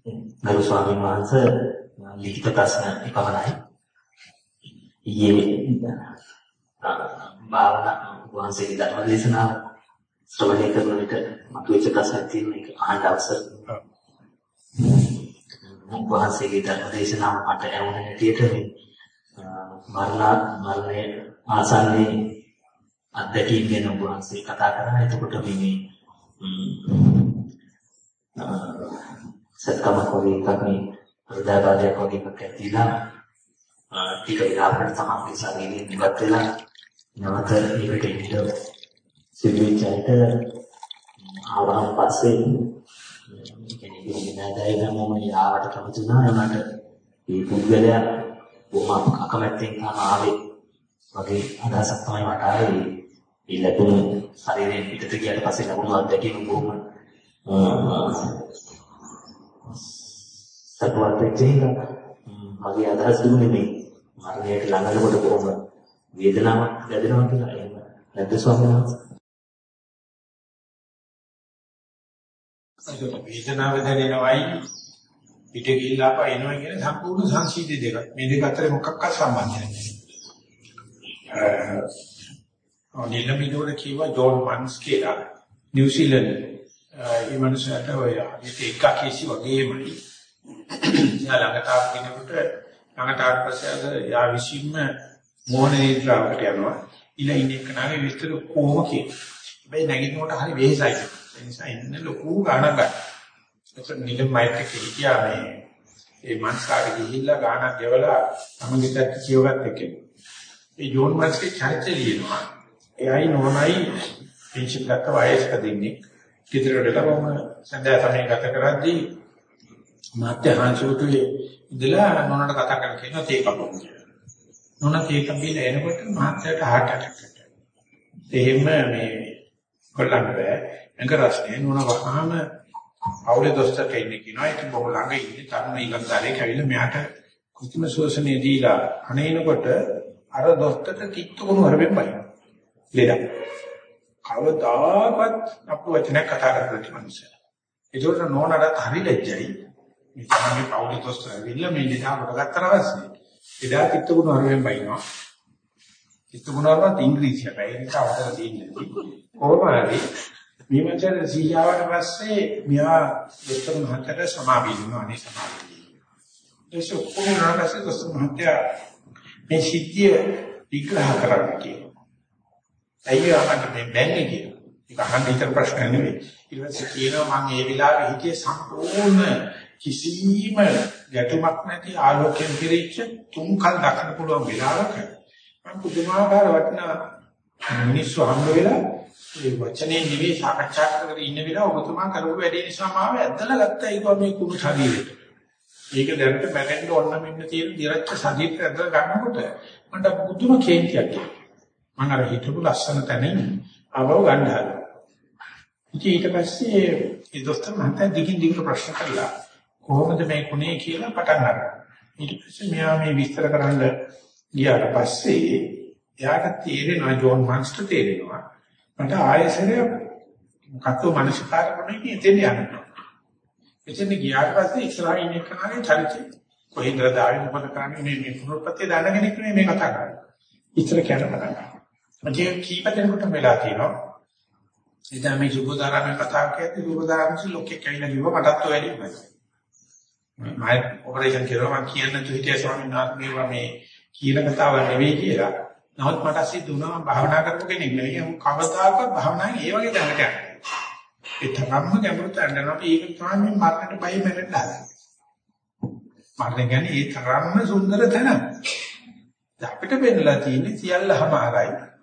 ගරු ස්වාමීන් වහන්සේ ලිඛිත ප්‍රශ්න පමණයි. ඊයේ භාවනා වහන්සේගේ ධර්ම දේශනාව ශ්‍රවණය කරන විට මතුවෙච්ච ප්‍රශ්නක් තියෙන එක අහන්න අවසර. වහන්සේගේ ධර්ම දේශනාව මට ඇහුණ හැටියට මේ මරණ මරණය ආසන්නයේ අත්දැකීම් ගැන වහන්සේ කතා කරා. එතකොට මේ සත්කමක් වගේ එකක් මේ හෘදයාබාධයක් වගේ එකක් ඇතිලා ටික වෙලාවකට තමයි ශරීරයෙන් ඉවත් වෙලා නැවත ඒකට ඉන්න සිවිචයිට ආවහන් පස්සේ කෙනෙකුගේ නෑදෑය ගමම යාවට කැමතිනා එනකට මේ පුද්ගලයා බොහොම අකමැත්තෙන් තමයි ආවේ. වගේ අදහසක් තමයි මට ආවේ. ඒ ලැබුණු ශරීරයෙන් පිටත ගියාට පස්සේ ලැබුණු අත්දැකීම බොහොම සතුටුවත් වෙච්ච එක මගේ අදහස් දුන්නේ මේ මරණයට ළඟනකොට කොහොම වේදනාවක් දැනෙනවා කියලා එහෙම නැද්ද ස්වාමීන් වහන්සේ? ඒක වේදනාව දැනෙනවයි පිට ගිහිල්ලා අප එනවා කියන සම්පූර්ණ සංසිද්ධි දෙකක්. මේ දෙක අතර මොකක්වත් සම්බන්ධයක් නැහැ. අ නිලමිනෝර කිව්වා ජෝන් වන්ස් කියලා නිව්සීලන්ත ඒ මනුස්සයාට ඔය ඒක එක කේසි වගේමයි යා ළඟට ආපු කෙනෙකුට ළඟට ආපු පස්සේ අද යා විශ්ීම මොහොන නිද්‍රාවකට යනවා. ඉල ඉන්නේ කනාවේ විස්තර කොහොම කියන. හැබැයි නැගිටිනකොට හරි වෙහෙසයි. ඒ නිසා ඉන්න ලොකු ගාණක් ගන්න. ඒක නිලම් මයිට් එකේ හිටියා මේ ඒ මන්ස්කාරේ ගිහිල්ලා ගාණක් ගෙවලා තමන්ගේ පැත්ත කියවගත්ත එකේ. ඒ ජෝන් මන්ස්කේ චරිතය ලියනවා. එයයි නෝනයි පෙන්ෂන් ගත්ත වයස්ක දෙන්නේ. ගෙදරට ගමම සඳහා තමයි ගත කරද්දී මාත්‍ය හාන්සුතුලේ ඉඳලා නෝනට කතා කරලා කියනවා තේ කපමු කියලා. නෝන තේ කපිලා එනකොට මාත්‍යට heart attack එකක්. එහෙම මේ කොල්ලන්න බෑ. මේක රස්නේ නෝන වහාම අවුලේ දොස්තර කෙනෙක් කියනවා ඒක බොහොම ළඟ ඉන්නේ තරුණ ඊළඟ කැවිලා මෙයාට කුතුම ශෝෂණය දීලා අනේනකොට අර දොස්තරට කිත්තුණු හරෙන් බයි. ලේදා. කවදාකවත් අපු වචන කතා කරපු මිනිස්සු. ඒකට නෝනට හරි ලැජ්ජයි. මේ තමයි පෞලි දොස්තර ඇවිල්ලා මේ ලිදා කොට ගත්තා පස්සේ එදා කිත්තුණු හරෙන් බයිනවා. කිත්තුණු හරවත් ඉංග්‍රීසි හැබැයි ඒක අවතර දෙන්නේ. කොහොම හරි මේ මචං සීයාවට පස්සේ මෙයා දොස්තර මහත්තයාට සමාවෙන්නවා අනේ සමාවෙන්න. ඒක කොහොමද නැසෙ දොස්තර මහත්තයා මේ සිද්ධිය විග්‍රහ කරන්න කියනවා. ඇයි අපන්ට මේ බැන්නේ කියලා. ඒක අහන්න ඉතර ප්‍රශ්න නෙවෙයි. ඊට පස්සේ කියනවා මම ඒ වෙලාවේ හිතියේ සම්පූර්ණ කිසිම ගැටුමක් නැති ආලෝකයෙන් පිරීච්ච තුන්කල් දක්න පුළුවන් වෙලාවක මම පුදුමාකාර වටිනා මිනිස්සු හම්බ වෙලා ඒ වචනේ නිවේ සාකච්ඡා කරගෙන ඉන්න වෙලාව ඔබතුමා කරපු වැඩේ නිසා මාව ඇදලා ගත්තා ඒක මේ කුණු ශරීරෙට. ඒක දැනට මැරෙන්න ඕන මෙන්න තියෙන දිරච්ච ශරීරයට ඇදලා ගන්නකොට මට පුදුම කේන්තියක් එනවා. මම අර හිතපු ලස්සන තැනින් ආවව ගන්න හදනවා. ඉතින් ඊට පස්සේ ඒ දොස්තර මහත්තයා දිගින් දිගට ප්‍රශ්න කළා. කොහොමද මේ කුණේ කියලා පටන් ගන්නවා. ඊට පස්සේ මෙයා මේ විස්තර කරන්න ගියාට පස්සේ එයාට තේරෙනවා ජෝන් මන්ස්ටර් තේරෙනවා. මට ආයෙසරේ මොකක්ද මනසකාර ක්‍රමයකින් එතෙන් යනවා. එතෙන් ගියාට පස්සේ ඉස්සරහින් ඉන්න කෙනාගේ චරිතය කොහෙන්ද දාවි මොකද කරන්නේ මේ මේ පුරුපත්‍ය දාන කෙනෙක් නෙමෙයි මේ කතා කරන්නේ. ඉස්සර කියන කතා කරන්නේ. මම කීප දෙනෙකුට වෙලා තියෙනවා. ඉතින් මේ සුබදාරාමේ කතා කරද්දී සුබදාරාමේ ලෝකේ කයිලා කිව්වා මටත් ඔය වැඩි වුණා. මම ඔපරේෂන් කරුවා මම කියන්න තු හිටිය ස්වාමීන් වහන්සේ මේවා මේ කියන කතාව නෙවෙයි කියලා. නමුත් මට සිද්ධ වුණා මම භාවනා කරපු කෙනෙක් නෙවෙයි. මම කවදාකවත් භාවනාවේ ඒ වගේ දැනට යන්නේ. ඒ තරම්ම ගැඹුරු තැනකට අපි ඒක තමයි මේ මරණයට බය මෙරෙන්න හදන්නේ. මරණ කියන්නේ ඒ තරම්ම සුන්දර තැන. අපිට වෙන්නලා තියෙන්නේ සියල්ලම ආරයි.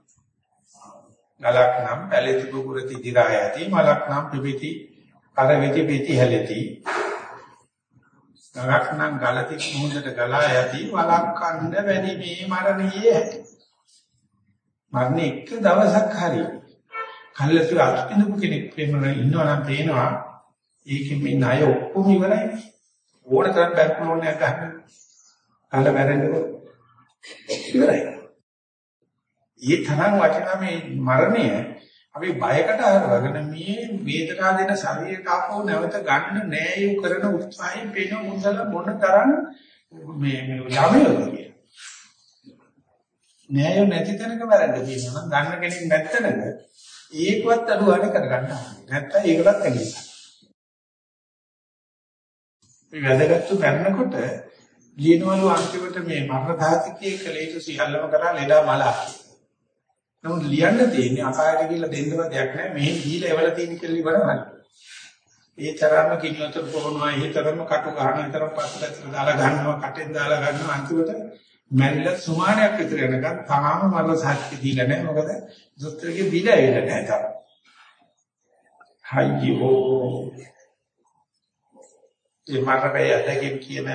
ගලක් නම් පැලෙති පුපුරති දිරායති මලක් නම් පිපිති කරවිති පිටි හැලෙති. ගලක් නම් ගලති මුහුදට ගලා යති වලක් කන්න වැඩි මේ මරණීය හැටි මරණ එක දවසක් හරි. කල්ලාතු අත්පිඳපු කෙනෙක් ප්‍රේමන ඉන්නවා නම් පේනවා. ඒකෙන් මේ ණය ඔක්කොම ඉවරයි. ඕන තරම් බැංකු ලෝන් එකක් ගන්න අහල මැරෙන්නකො. ඉවරයි. ඒ තරම් වටිනා මේ මරණය අපි බයකට අරගෙන මේ වේදනා දෙන ශරීරයට ආපහු නැවත ගන්න නෑ යු කරන උත්සාහයෙන් පේන මුදල මොන තරම් මේ ළමයෝද කියලා. නෑය නැති තැනක වැරද්ද කියනවා නම් ගන්න කෙනෙක් නැත්තනද ඒකවත් අඩුවනේ කරගන්න. නැත්තම් ඒකටත් ඇගිලා. මේ වැදගත්තු ගන්නකොට ගියනවලු අන්තිමට මේ මරණ ධාතිකයේ කලේතු සියල්ලම කරා ලෙඩා මලා. නමුත් ලියන්න තියෙන්නේ අපායට කියලා දෙන්නව දෙයක් නැහැ. මෙහි දීලා එවල තියෙන කියලා ඉවරයි. ඒ තරම්ම කිනියොත පොවනවා, ඒ තරම්ම කටු ගන්න, ඒ තරම් පස්සට දාලා ගන්නවා, කටෙන් දාලා ගන්නවා අන්තිමට මැරිලා සුමානයක් විතර යනකම් තාම මරණ සාක්ෂි දීලා නැහැ. මොකද දොස්තරගේ බිල ඇවිල්ලා නැහැ තාම. හයියෝ. ඒ මරණය යදකින් කියන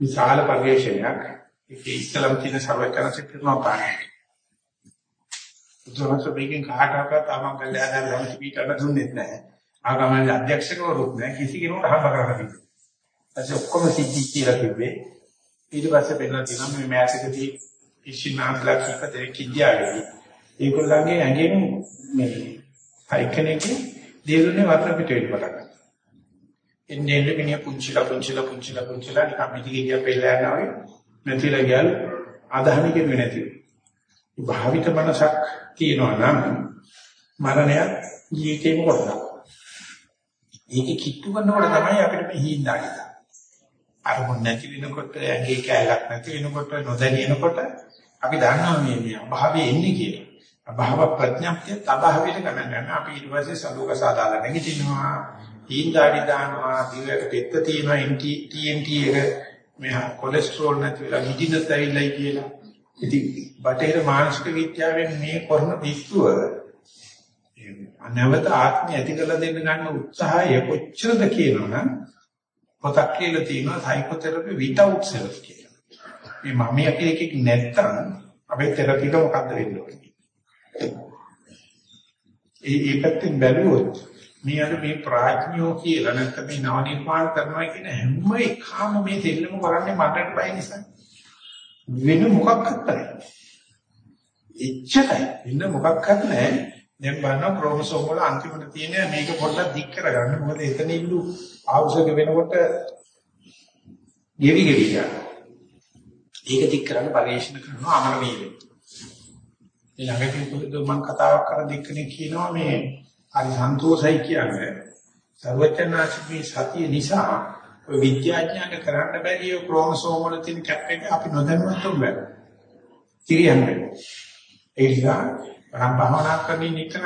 විශාල පරිශ්‍රණයක් ඒකේ ඉස්ලම් තියෙන සර්වඥාන්සේ කරනවා පාන්නේ. උදාහරණ මේකෙන් කාටවත් ආමංගල්‍ය ආදාන රමති පීඨන දුන්නෙත් නැහැ. ආගමනේ අධ්‍යක්ෂකවරුත් නැහැ. කිසි කෙනෙකුට හම්බ කරලා තිබුණේ. ඊට ඔක්කොම සිද්ධි කියලා කිව්වේ. ඊට පස්සේ පෙන්නන තියෙනවා මේ මෑතකදී ඉෂිනාන්දලා කීප දෙනෙක් ඉන්දියාවේදී. ඒගොල්ලන්ගේ ඇඟෙන් මේ හයිකනේකේ දේරුනේ වතුර පිට වෙන්න පටන් ගත්තා. එන්නේ එන්නේ මිනිහ පුංචිලා පුංචිලා පුංචිලා පුංචිලා නිකන් පිටිගිය පෙළලා යනවා වගේ නැතිලා ගියල් අදහණිකෙ නැතිව. භාවිත මනසක් තියෙනවා නම් මරණය ජීවිතේම කොටසක්. ඒක කිට්ටු කරනකොට තමයි අපිට මේ හිඳාගන්නේ. අරමුණ නැති වෙනකොට ඇඟේ කැලක් නැති වෙනකොට නොදැනෙනකොට අපි දන්නවා මේ මේ අභාවයේ එන්නේ කියලා. අභාව ප්‍රඥාප්තිය තභාවයට ගණන් ගන්න. අපි ඊට පස්සේ සලෝක සාදාලා නැගිටිනවා. හිඳාඩි දානවා. දිවට පෙත්ත තියෙනවා. TNT එක මේ කොලෙස්ටරෝල් නැති වෙලා හිටිනත් ඇවිල්ලායි කියලා. ඉතින් බටහිර මානසික විද්‍යාවෙන් මේ කරන පිස්සුව නැවත ආත්මය ඇති කරලා දෙන්න ගන්න උත්සාහය කොච්චරද කියනවනම් පොතක් කියලා තියෙනවා සයිකෝതെරපි විතවුට් සෙල්ෆ් කියලා. මේ මම යකෙක් නැත්තම් අපේ තෙරපික මොකද්ද වෙන්න ඕනේ? ඒ ඒකත්ෙන් බැලුවොත් මේ අර මේ ප්‍රඥයෝ කියලා නැත්නම් මේ නව නිර්මාණ කරනවා කියන හැම එකම මේ දෙල්ලම කරන්නේ මටට බය නිසා. වෙන මොකක්වත් නැහැ. එච්චරයි. වෙන මොකක්වත් නැහැ. දැන් බලනවා ක්‍රෝමසෝම් වල අන්තිමට තියෙන මේක පොඩ්ඩක් දික් කරගන්න. මොකද එතන ඉල්ලු ආවුසක වෙනකොට ගෙවි ගෙවි යනවා. ඒක දික් කරන්න පරිශන කරනවා අමරණීය. ඊළඟට පොදු මම කතාවක් කර දෙකනේ කියනවා මේ හරි සන්තෝෂයි කියන්නේ. සර්වචනාචි සතිය නිසා ඔය විද්‍යාඥයන්ට කරන්න බැරි ඔය ක්‍රෝමසෝම් වල තියෙන කැප් එක අපි නොදැනුවත්වම බෑ. කිරියන්නේ. ඒ නිසා මම භවනා කරමින් ඉන්නකට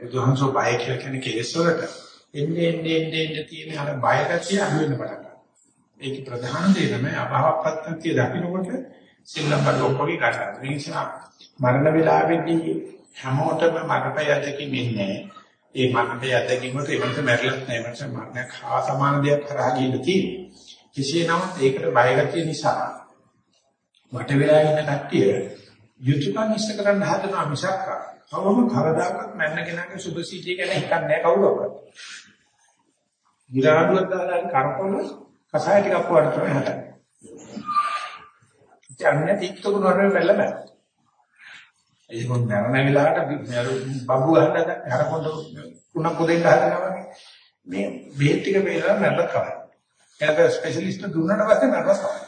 බුදුහන්සෝ බය කියලා කියන කෙලෙස් වලට එන්නේ එන්නේ එන්නේ තියෙන අර බය ගැතිය අහු වෙන පටන් ගන්නවා. ඒක ප්‍රධාන දේ තමයි අභව ප්‍රත්‍යක්තිය දකින්නකොට සිල්ලම් බඩ ඔක්කොගේ ගන්නවා. මේ නිසා මරණ වේලාවේදී හැමෝටම මරණය යදකින් ඉන්නේ. ඒ මරණය යදකින් වලට ඒකට මැරිලත් නැහැ. මට මරණයක් හා සමාන දෙයක් කරා ගිහින් තියෙන්නේ. කෙසේ නමුත් ඒකට බයගතිය නිසා වට වෙලා ඉන්න කට්ටිය යුතුයකම් ඉෂ්ට කරන්න හදනවා මිසක් කවම කවදාකවත් මැන්න කෙනාගේ සුභ සීතිය ගැන හිතන්නේ නැහැ කවුරක්වත්. විරාඩුවක් දාලා කරකොල කසාය ටිකක් වුණා තමයි හදන්නේ. යන්නේ තික්තුන වරේ බැල බෑ. ඒක මොන මරණ වෙලාවට බබු ගහන්න හරකොන්ද කුණක් දෙන්න හදනවා මේ බේත් ටික වේලා මැරලා කරා. ඒක ස්පෙෂලිස්ට් දුන්නට පස්සේ මැරලා කරා.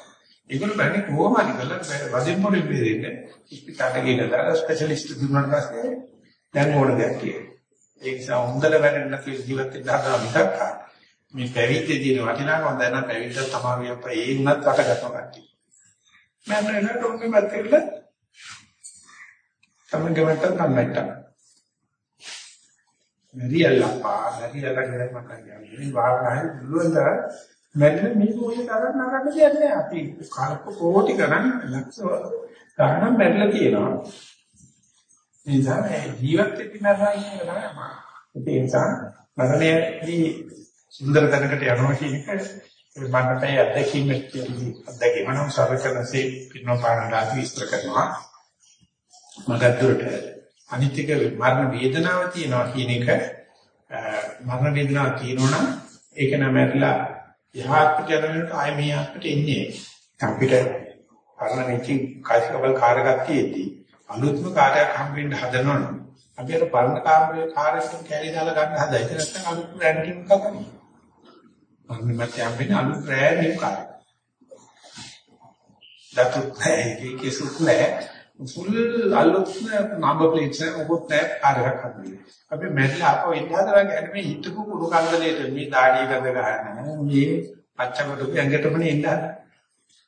ඒගොල්ලෝ බන්නේ කොහොම හරි කරලා වදින් පොඩි බෙරෙන්න ඉස්පිතාලේ ගිහලා ස්පෙෂලිස්ට් දුන්නාට පස්සේ දැන් ඕන දෙයක් කියනවා. ඒ නිසා හොඳට වැඩෙන්න නැති ජීවිත දෙන්න හදනවා මිසක් මේ පැවිද්දේ තියෙන වටිනාකම දැන පැවිද්ද තමයි අපේ ඒ උනත් වට ගන්නවා කට්ටිය. මම නේද ඔන්නේ මැත්තෙල්ල තමන්ගේ මත්තන් තමයි. මෙරියල්ලපා මෙරියල්ලා කියලා මම කියන්නේ. මේ වාග්නාහේ දුරුවෙන්ද මැරින මේ මොහේ තරම් නරක දෙයක් නෑ. අපි කල්ප කෝටි ගණන් ලක්ෂ ගණන් මැරිලා තියෙනවා. ඒ නිසා ජීවත් වෙන්න මරණය කියන එක තමයි මා. ඒ නිසා මරණයදී සුන්දර තැනකට යනවා කියන එක මන්නපේ අත්දැකීම් අත්දැකීම නම් සරකනසේ පින්නපාරණාදී විස්තර කරනවා. මගද්දුරට අනිත් එක මරණ වේදනාව තියෙනවා කියන එක මරණ වේදනාව තියෙනවනම් ඒක නමැරිලා යහපත් ජනනට ආය මේ අපිට එන්නේ අපිට පරණ වෙච්ච කායිකබල් කාර්යයක් තියෙද්දි අලුත්ම කාර්යයක් හම් වෙන්න හදනවනම් අපි අර පරණ කාර්යයේ කාර්යයෙන් කැලේ දාලා ගන්න හදයි. ඒක නැත්නම් අලුත් බ්‍රෑන්ඩ් එකක් කරනවා. මම මත යම් වෙන අලුත් බ්‍රෑන්ඩ් එකක් කරනවා. දතුත් නැහැ, ඒකේ සුත් නැහැ. ෆුල් අලුත් නම්බර් ප්ලේට්ස් එක මොකොත් නැහැ කාර්යයක් හදන්නේ. අපි මැරිලා අපෝ ඉන්න හදලා ගන්නේ මේ හිතපු කුඩු කන්දලේට මේ දාඩිය ගඳ ගන්න. මේ පච්චකට ඇඟටමනේ ඉන්න හදන්නේ.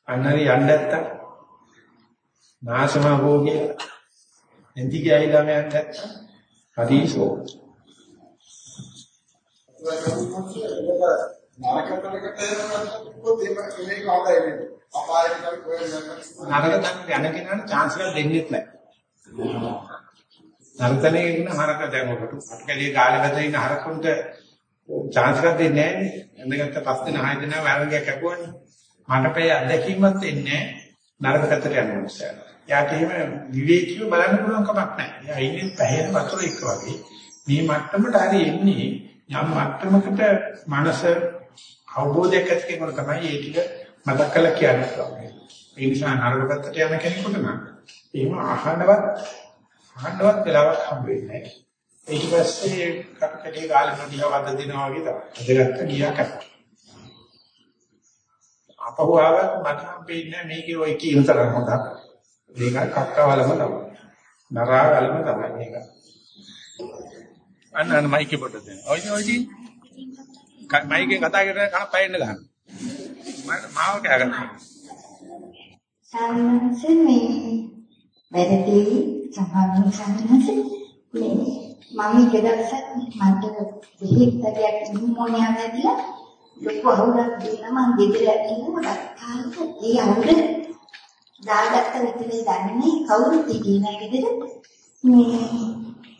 අන්නරි යන්න නැත්තම් නාසම භෝගය එන්ටි ගෑයිලා මයන් නැත්තම් හරිසෝ නරක තැනට යන කෙනාට chance එකක් දෙන්නෙත් නැහැ. නරතනේ ඉන්න හරක දැන් ඔකට අටකලිය ගාලේ වැද ඉන්න හරකුන්ට chance එකක් දෙන්නේ නැහැ නේ. එඳගත්ත පස් දින හය දින වැරංගයක් කැපුවනේ. මට පෙය අත්දැකීමක් දෙන්නේ නරක පැත්තට යන නිසා. යාට එහෙම විවේකීව බලන්න පුළුවන් කමක් නැහැ. එයා ඉන්නේ පැහැෙන වතුර එක වගේ. මේ මට්ටමට හරි එන්නේ යම් මට්ටමකට මනස අවබෝධයක් ඇති කෙනෙකුට තමයි ඒ ටික මතක් කරලා කියන්නේ. ඒ නිසා නරක පැත්තට යන කෙනෙකුට නම් එහෙම අහන්නවත් අහන්නවත් වෙලාවක් හම්බ වෙන්නේ නැහැ. ඊට පස්සේ කටකඩේ ගාලේ නොදියා වද දෙනවා වගේ තමයි. අදගත්ත ගියා කරා. අපහු ආවත් මට හම්බෙන්නේ මේකේ ඔය කියන තරම් හොඳක්. මේක කක්කවලම තමයි. නරාවලම තමයි මේක. අන්න අන්න මයික් එක පොඩ්ඩක් දෙන්න. ඔය ඔය දී මයිකෙන් කතා කරලා කන පයින්න ගන්න. මම මාව කෑගත්තා. සම්මන්සේ මේ වැඩදී සම්හාරණ සම්මන්සේ මේ මම ඊට දවසක් මට දෙහිත්තයක් නිමෝනියා වැදිලා ලොකු අවුලක් දීලා මම ගෙදර ඇවිල්ලා කාලෙක ඒ අවුල දාගත්ත විතරේ දන්නේ කවුරුත් හිටියේ නැහැ ගෙදර මේ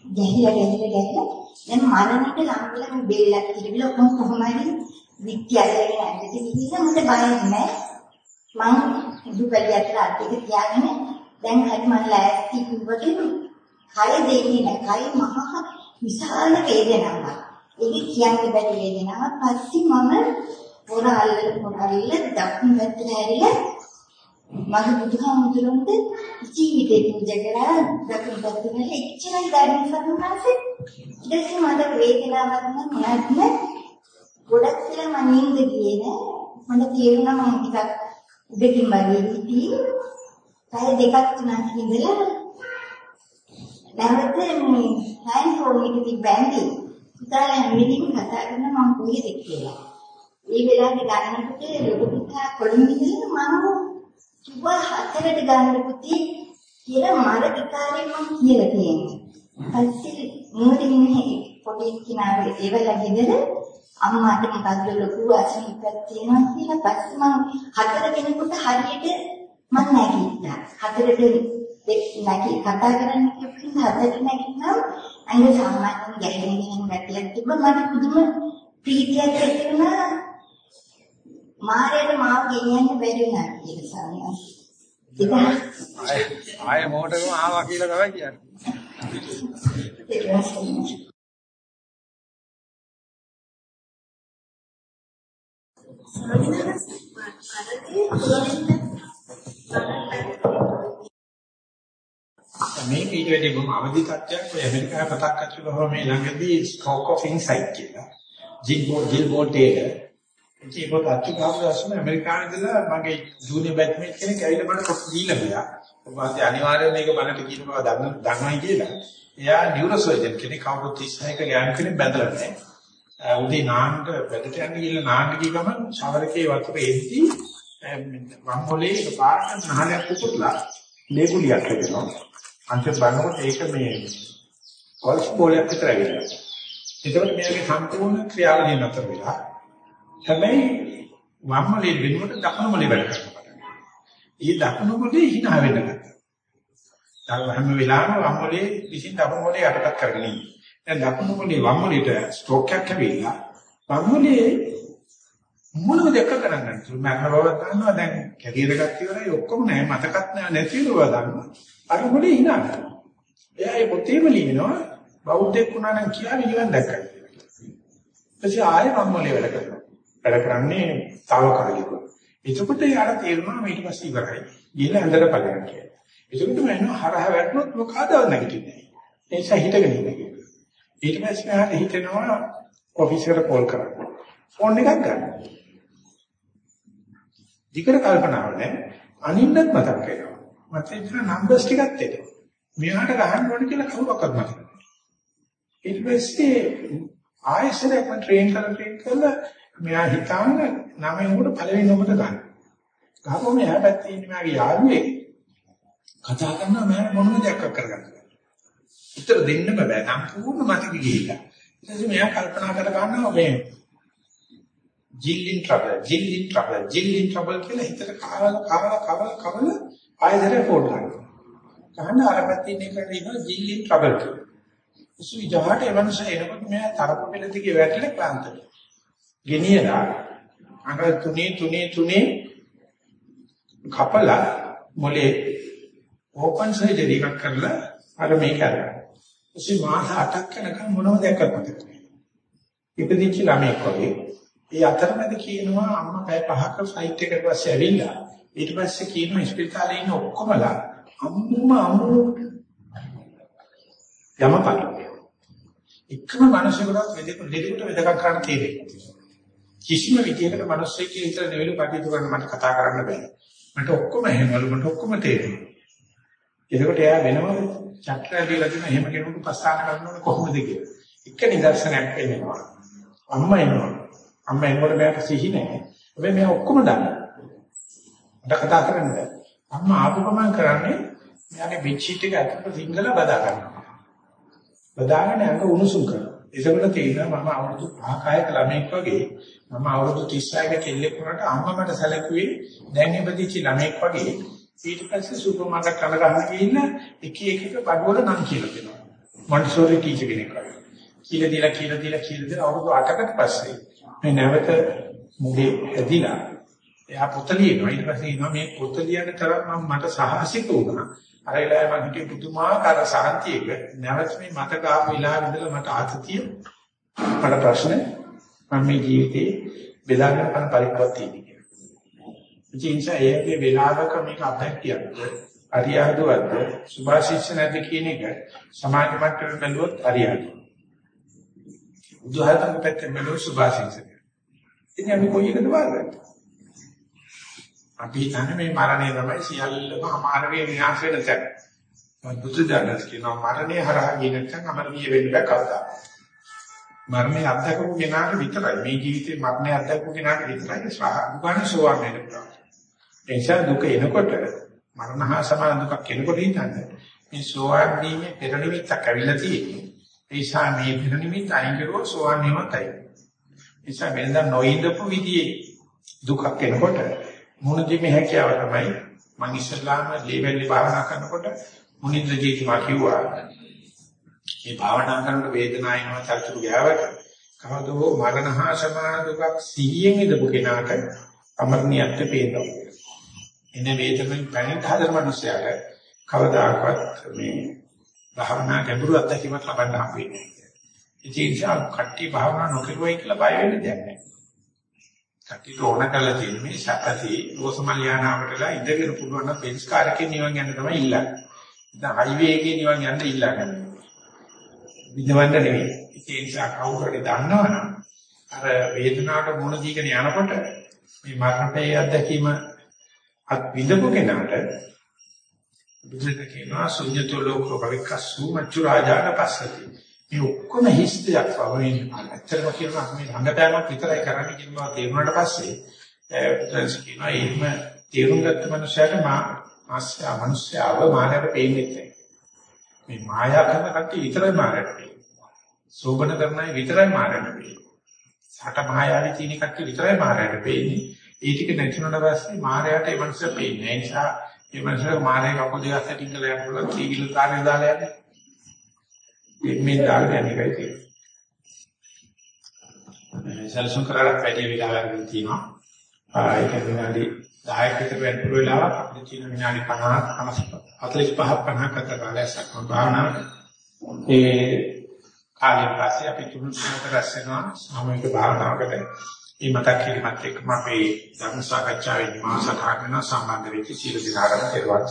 ගැහිලා ගැහිලා ගැහිලා දැන් මරණයට ලං වෙලා මේ බෙල්ලක් තිබිලා ඔක්කොම කොහොම හරි විත්‍යයගෙන ඇඳට ගිහිල්ලා මට බය නැහැ මම දුපැලි අතර අතේ තියාගෙන දැන් හරි මම ලෑස්ති කිව්වට කය දෙන්නේ නැහැ කය මහා විශාල වේදනාවක්. ඒක කියන්න බැරි වේදනාවක්. පස්සේ මම පොර අල්ලලා පොර අල්ලලා දකුණු පැත්තට ඇරිලා මගේ බුදුහාමුදුරන්ට ජීවිතේ පූජා කරා දකුණු පැත්තට එච්චරයි ධර්ම සම්මාසෙ ඊටසේ මට වේදනාවක් නම් මොනවද ගොඩක් කියලා මම නින්ද ගියේ නෑ මට තේරුණා මම ටිකක් උඩකින් වගේ හිටියේ. පැය දෙකක් තුනක් ඉඳලා නැවත මේ හෑන්ඩ් ෆෝන් එක තිබ්බැන්දී පුතාලා හැමදේම කතා කරන මම කොහෙද කියලා. ඒ වෙලාවේ ගන්නකොට ලොකු පුතා කොළඹින් මම කිව්වා හතරට ගන්න පුතේ කියලා මර විකාරයෙන් මම කියලා තියෙනවා. පස්සේ මොකදින් පොඩි කිනාවේ ඒ වෙලාවේ ගෙදර අම්මාට මොකද්ද ලොකු අසනීපයක් තියෙනවා කියලා පස්සේ මම හතර කෙනෙකුට හරියට මම නැගිට්ටා. හතරට නැගී කතා කරන්න කිව්වම හදට නැගිටිනම් අයින සාමාන්‍යයෙන් ගැටෙන කියන ගැටියක් තිබ්බා මට පුදුම ප්‍රීතියක් ඇති වුණා මාරේට මාව ගෙනියන්න බැරි වුණා කියලා සාමාන්‍යයෙන් ඒක ආය ආය මොකටද ආවා කියලා තමයි කියන්නේ. ඒක තමයි මේක ඊට වැඩි බොහොම අවදි තත්ත්වයක් ඔය ඇමරිකාවේ පතක් අච්චුලව මේ ළඟදී ස්ට්‍රෝක් ඔෆ් ඉන්සයිට් කියලා. ජිල් බෝ ජිල් බෝටේක. ඉතින් ඒක අච්චු ගාමදාසම ඇමරිකාවේ ඉඳලා මගේ ජූනියර් බැට්මේට් කෙනෙක් ඇවිල්ලා මට පොත් දීලා ගියා. ඔබන්ට අනිවාර්යයෙන් මේක බලන්න කියන බව දන්න දන්නයි කියලා. එයා නියුරෝසර්ජන් කෙනෙක් කවුරුත් 36ක ගෑනු කෙනෙක් බැඳලා නැහැ. උදේ නාන්න වැඩට යන්න ගිහලා නාන්න ගිය ගමන් ශවරකේ වතුර එද්දි වම් මොලේ පාරට නහලයක් පුපුරලා ලේබුලියක් හැදෙනවා. අන්තිම බලනකොට ඒක මේ ගෝල්ෆ් බෝලයක් විතර ඇවිල්ලා. ඒකෝට මෙයාගේ සම්පූර්ණ ක්‍රියාවලිය නතර වෙලා හැබැයි වම් මොලේ වෙනුවට දකුණු මොලේ වැඩ කරනවා. ඊ දකුණු මොලේ hina වෙන්න ගත්තා. දැන් හැම වෙලාවෙම වම් මොලේ විසින් දකුණු මොලේ යටපත් කරගෙන ඉන්නේ. දැන් දකුණු මොලේ වම් මොලේට ස්ට්‍රෝක් එකක් ඇවිල්ලා වම් මොලේ මොනම දෙයක් කරන්නේ නැහැ. මරණ බව දන්නවා දැන් කැරියර් එකක් ඉවරයි ඔක්කොම නැහැ මතකත් නැහැ නැති බව දන්නවා. අර මොලේ hina කරනවා. එයා ඒ පොතේම ලියනවා බෞද්ධෙක් වුණා නම් කියාවි නිවන් දැක්කයි. ඊපස්සේ ආයෙ වම් මොලේ වැඩ කරනවා. වැඩ කරන්නේ తాවකාලිකව. එතකොට යාර තේරුණා ඊට පස්සේ ඉවරයි. ගිහලා ඇඳලා ඵලයන් කියලා. එතකොට මම හරහ වැටුනොත් මොකද නැගිටින්නේ. ඒ නිසා හිතගෙන ඉන්නේ කියලා. ඊට පස්සේ මම හිතෙනවා ඔෆිස් එකට කෝල් කරන්න. ෆෝන් එකක් ගන්න. දිගට කල්පනාව නැහැ. අනින්නත් මතක් වෙනවා. මට ඉතින් නම්බර්ස් ටිකක් එනවා. මෙයාට ගහන්න ඕන කියලා කවුරක්වත් මතක නැහැ. ඊට පස්සේ ආයෙසරයක් මම ට්‍රේන් කරලා ට්‍රේන් කරලා මෙයා හිතාන නමෙන් උඩ පළවෙනි නමට ගන්න. ගහපුවම එහා පැත්තේ ඉන්න මගේ යාළුවේ කතා කරනවා මම මොනම දෙයක් කරගන්න. උත්තර දෙන්න බෑ සම්පූර්ණ මතක ගිහිල්ලා. ඊට පස්සේ මෙයා කල්පනා කර ගන්නවා මේ Jill in trouble Jill in trouble Jill in trouble කියලා හිතට කාවල කාවල කාවල කාවල ආයෙත් ෆෝන් කරනවා. ගහන්න අර පැත්තේ ඉන්න එකට ඉන්නවා ජිල් ඉන් ට්‍රබල් කියලා. ඉස්සු ඉජහට එවනස එනකොට මෙයා තරප පෙළ දිගේ වැටලා ක්ලාන්තයි. ගෙනියලා අර තුනේ තුනේ තුනේ කපලා මොලේ ඕපන් සර්ජරි එකක් කරලා අර මේක අරගන්න. ඉතින් මාස 8ක් යනකම් මොනවද දැක්කත් මතක නැහැ. ඉපදිච්ච ළමෙක් වගේ ඒ අතරමැද කියනවා අම්මා පැය පහක ෆ්ලයිට් එකකට පස්සේ ඇවිල්ලා ඊට පස්සේ කියනවා ස්පිරිතාලේ ඉන්න ඔක්කොමලා අම්මුම අම්මු යමපල. එකම මිනිසෙකුට වෙදෙකුට දෙදෙකුට වෙදකම් කරන්න තියෙන්නේ. කිසිම විදියකට මිනිස්සෙක් විතර නෙවෙයි කටයුතු කරන්න මට කතා කරන්න බෑ. මට ඔක්කොම එහෙමලු මට ඔක්කොම තේරෙනවා. එතකොට එයා වෙනම චක්‍රය දීලා තියෙන එහෙම කෙනෙකුට ප්‍රස්ථාන කරන්න ඕනේ කොහොමද කියලා. එක නිදර්ශනයක් වෙනවා. අම්මා එනවා. අම්මා එනකොට මට සිහි නැහැ. හැබැයි මම ඔක්කොම දන්නවා. මට කතා කරන්න බෑ. අම්මා ආපු ගමන් කරන්නේ මෙයාගේ බෙඩ්ෂීට් එක අතට සිංගල බදා ගන්නවා. බදාගෙන අඟ උණුසුම් කරනවා. ඒකවල තේිනවා මම අවුරුදු 5 6ක ළමෙක් වගේ මම අවුරුදු 36ක කෙල්ලෙක් වුණාට අම්මා මට සැලකුවේ දැන් ඉපදිච්ච ළමෙක් වගේ ඊට පස්සේ සුපර් මාකට් කන ගන්න ගිහින් එක එක එක බඩවල නම් කියලා දෙනවා. මොන්ටිසෝරි ටීචර් කෙනෙක් වගේ. කියලා දීලා කියලා දීලා කියලා දීලා අවුරුදු 8කට පස්සේ මේ නැවත මුගේ ඇදිලා එයා පොත ලියනවා. ඊට පස්සේ ඉනවා මේ පොත ලියන තරම් මම මට සාහසික වුණා. අර වෙලාවේ මම හිතුවේ පුදුමාකාර සාන්තියක නැවත මේ මතක ආපු වෙලාවෙ ඉඳලා මට ආතතිය මට ප්‍රශ්න මම මේ ජීවිතේ බෙදාගෙන යන පරිප්පුවක් තියෙනවා කියලා. ඉතින්සා ඒකේ වෙලාවක මේක අත්දැකියක්ද අරියාදුවක්ද සුභාශිෂ්‍ය නැද්ද කියන එක සමාජ මට්ටමේ බැලුවොත් අරියාදු. බුදුහාතන් පැත්තෙන් බැලුවොත් සුභාශිෂ්‍ය. ඉතින් අපි කොයි එකද වරද? අපි හිතන්නේ මේ මරණය තමයි සියල්ලම අමාර වේ විනාශ වෙන තැන. බුදු දහමස් කියනවා මරණය හරහා ගිය නැත්නම් අමරණීය වෙන්න බෑ කවදා. මරණය අත්දකපු කෙනාට විතරයි මේ ජීවිතේ මරණය අත්දකපු කෙනාට විතරයි ස්වාභාවික සෝවාන් වෙන්න පුළුවන්. ඒ නිසා දුක එනකොට මරණ හා සමාන දුකක් එනකොට හිතන්නේ මේ සෝවාන් වීමේ පෙර නිමිත්තක් ඇවිල්ලා තියෙන්නේ. ඒ නිසා මේ පෙර නිමිත්ත අයින් කරුවොත් සෝවාන් වීමත් අයින්. ඒ නිසා වෙනදා නොඉඳපු විදිහේ දුකක් එනකොට මුණ දීමේ හැකියාව තමයි මම ඉස්ලාම ලේබල් භාවනා කරනකොට මුනිද්ද ජීතුමා කිව්වා මේ භාවනා කරනකොට වේදනාව එනවා චර්චුරු ගෑවට කවදෝ මරණ හා සමාන දුකක් සිහියෙන් ඉඳපු කෙනාට අමරණියත්ව පේනවා. එන වේදනෙන් පැනට හදන මිනිසයාට කවදාකවත් මේ භාවනා ගැඹුරු අත්දැකීමක් ලබන්න හම්බ වෙන්නේ නැහැ. ඒ නිසා කට්ටි භාවනා නොකරුවයි කියලා බය වෙන්න දෙයක් නැහැ. කට්ටිට ඕන කරලා තියෙන මේ සැපති රෝසමලියානාවටලා ඉඳගෙන පුළුවන් නම් බෙන්ස් කාර් එකේ නිවන් යන්න තමයි ඉල්ලන්නේ. දැන් හයිවේ එකේ නිවන් යන්න ඉල්ලන්නේ. විඳවන්න නෙවෙයි. ඒ නිසා කවුරු හරි දන්නවනම් අර වේදනාවට මුණ දීගෙන යනකොට මේ මරණයේ අත්දැකීම අත් විඳපු කෙනාට බුදුසෙන් කියනවා ශුන්‍යතෝ ලෝකෝ භවිකස්සු මච්චු රාජාන පස්සති. මේ ඔක්කොම හිස් දෙයක් වගේ අච්චරම කියනවා මේ ළඟටම විතරයි කරන්නේ කියනවා තේරුණාට පස්සේ බුදුසෙන් කියනවා එහෙම තේරුම් ගත්ත මනුස්සයාට මා ආස්යා මනුස්සයාව මානවට පේන්නේ නැහැ. මේ මායා කරන කට්ටිය විතරයි මානවට පේන්නේ. සෝබන කරන අය විතරයි මානවට පේන්නේ. සට මායාවේ තියෙන කට්ටිය විතරයි මානවට පේන්නේ. ඒ ටික නැතුණට පස්සේ මායාවට ඒ මනුස්සයා පේන්නේ. ඒ නිසා ඒ මනුස්සයා මානේ කකුල් දෙක අතට ඉඳලා යන්න පුළුවන් කීකිල තාරේ දාලා යන්නේ. මේ දාගෙන යන එකයි තියෙන්නේ. සැලසුම් කරලා වැඩි වෙලාවක් තියෙනවා. ඒක විනාඩි 10ක විතර වෙන වෙලාවක් අපිට තියෙන විනාඩි 50 45 50 කට කාලයක් භාවනා ඒ කාලයෙන් පස්සේ අපි තුන් තුනකට රැස් වෙනවා සාමූහික භාවනාවකට මේ මතක් කිරීමත් එක්කම අපේ ධර්ම සාකච්ඡාවේ නිමාසට ආගෙන සම්බන්ධ වෙච්ච සීල දිනාරම කෙරුවා.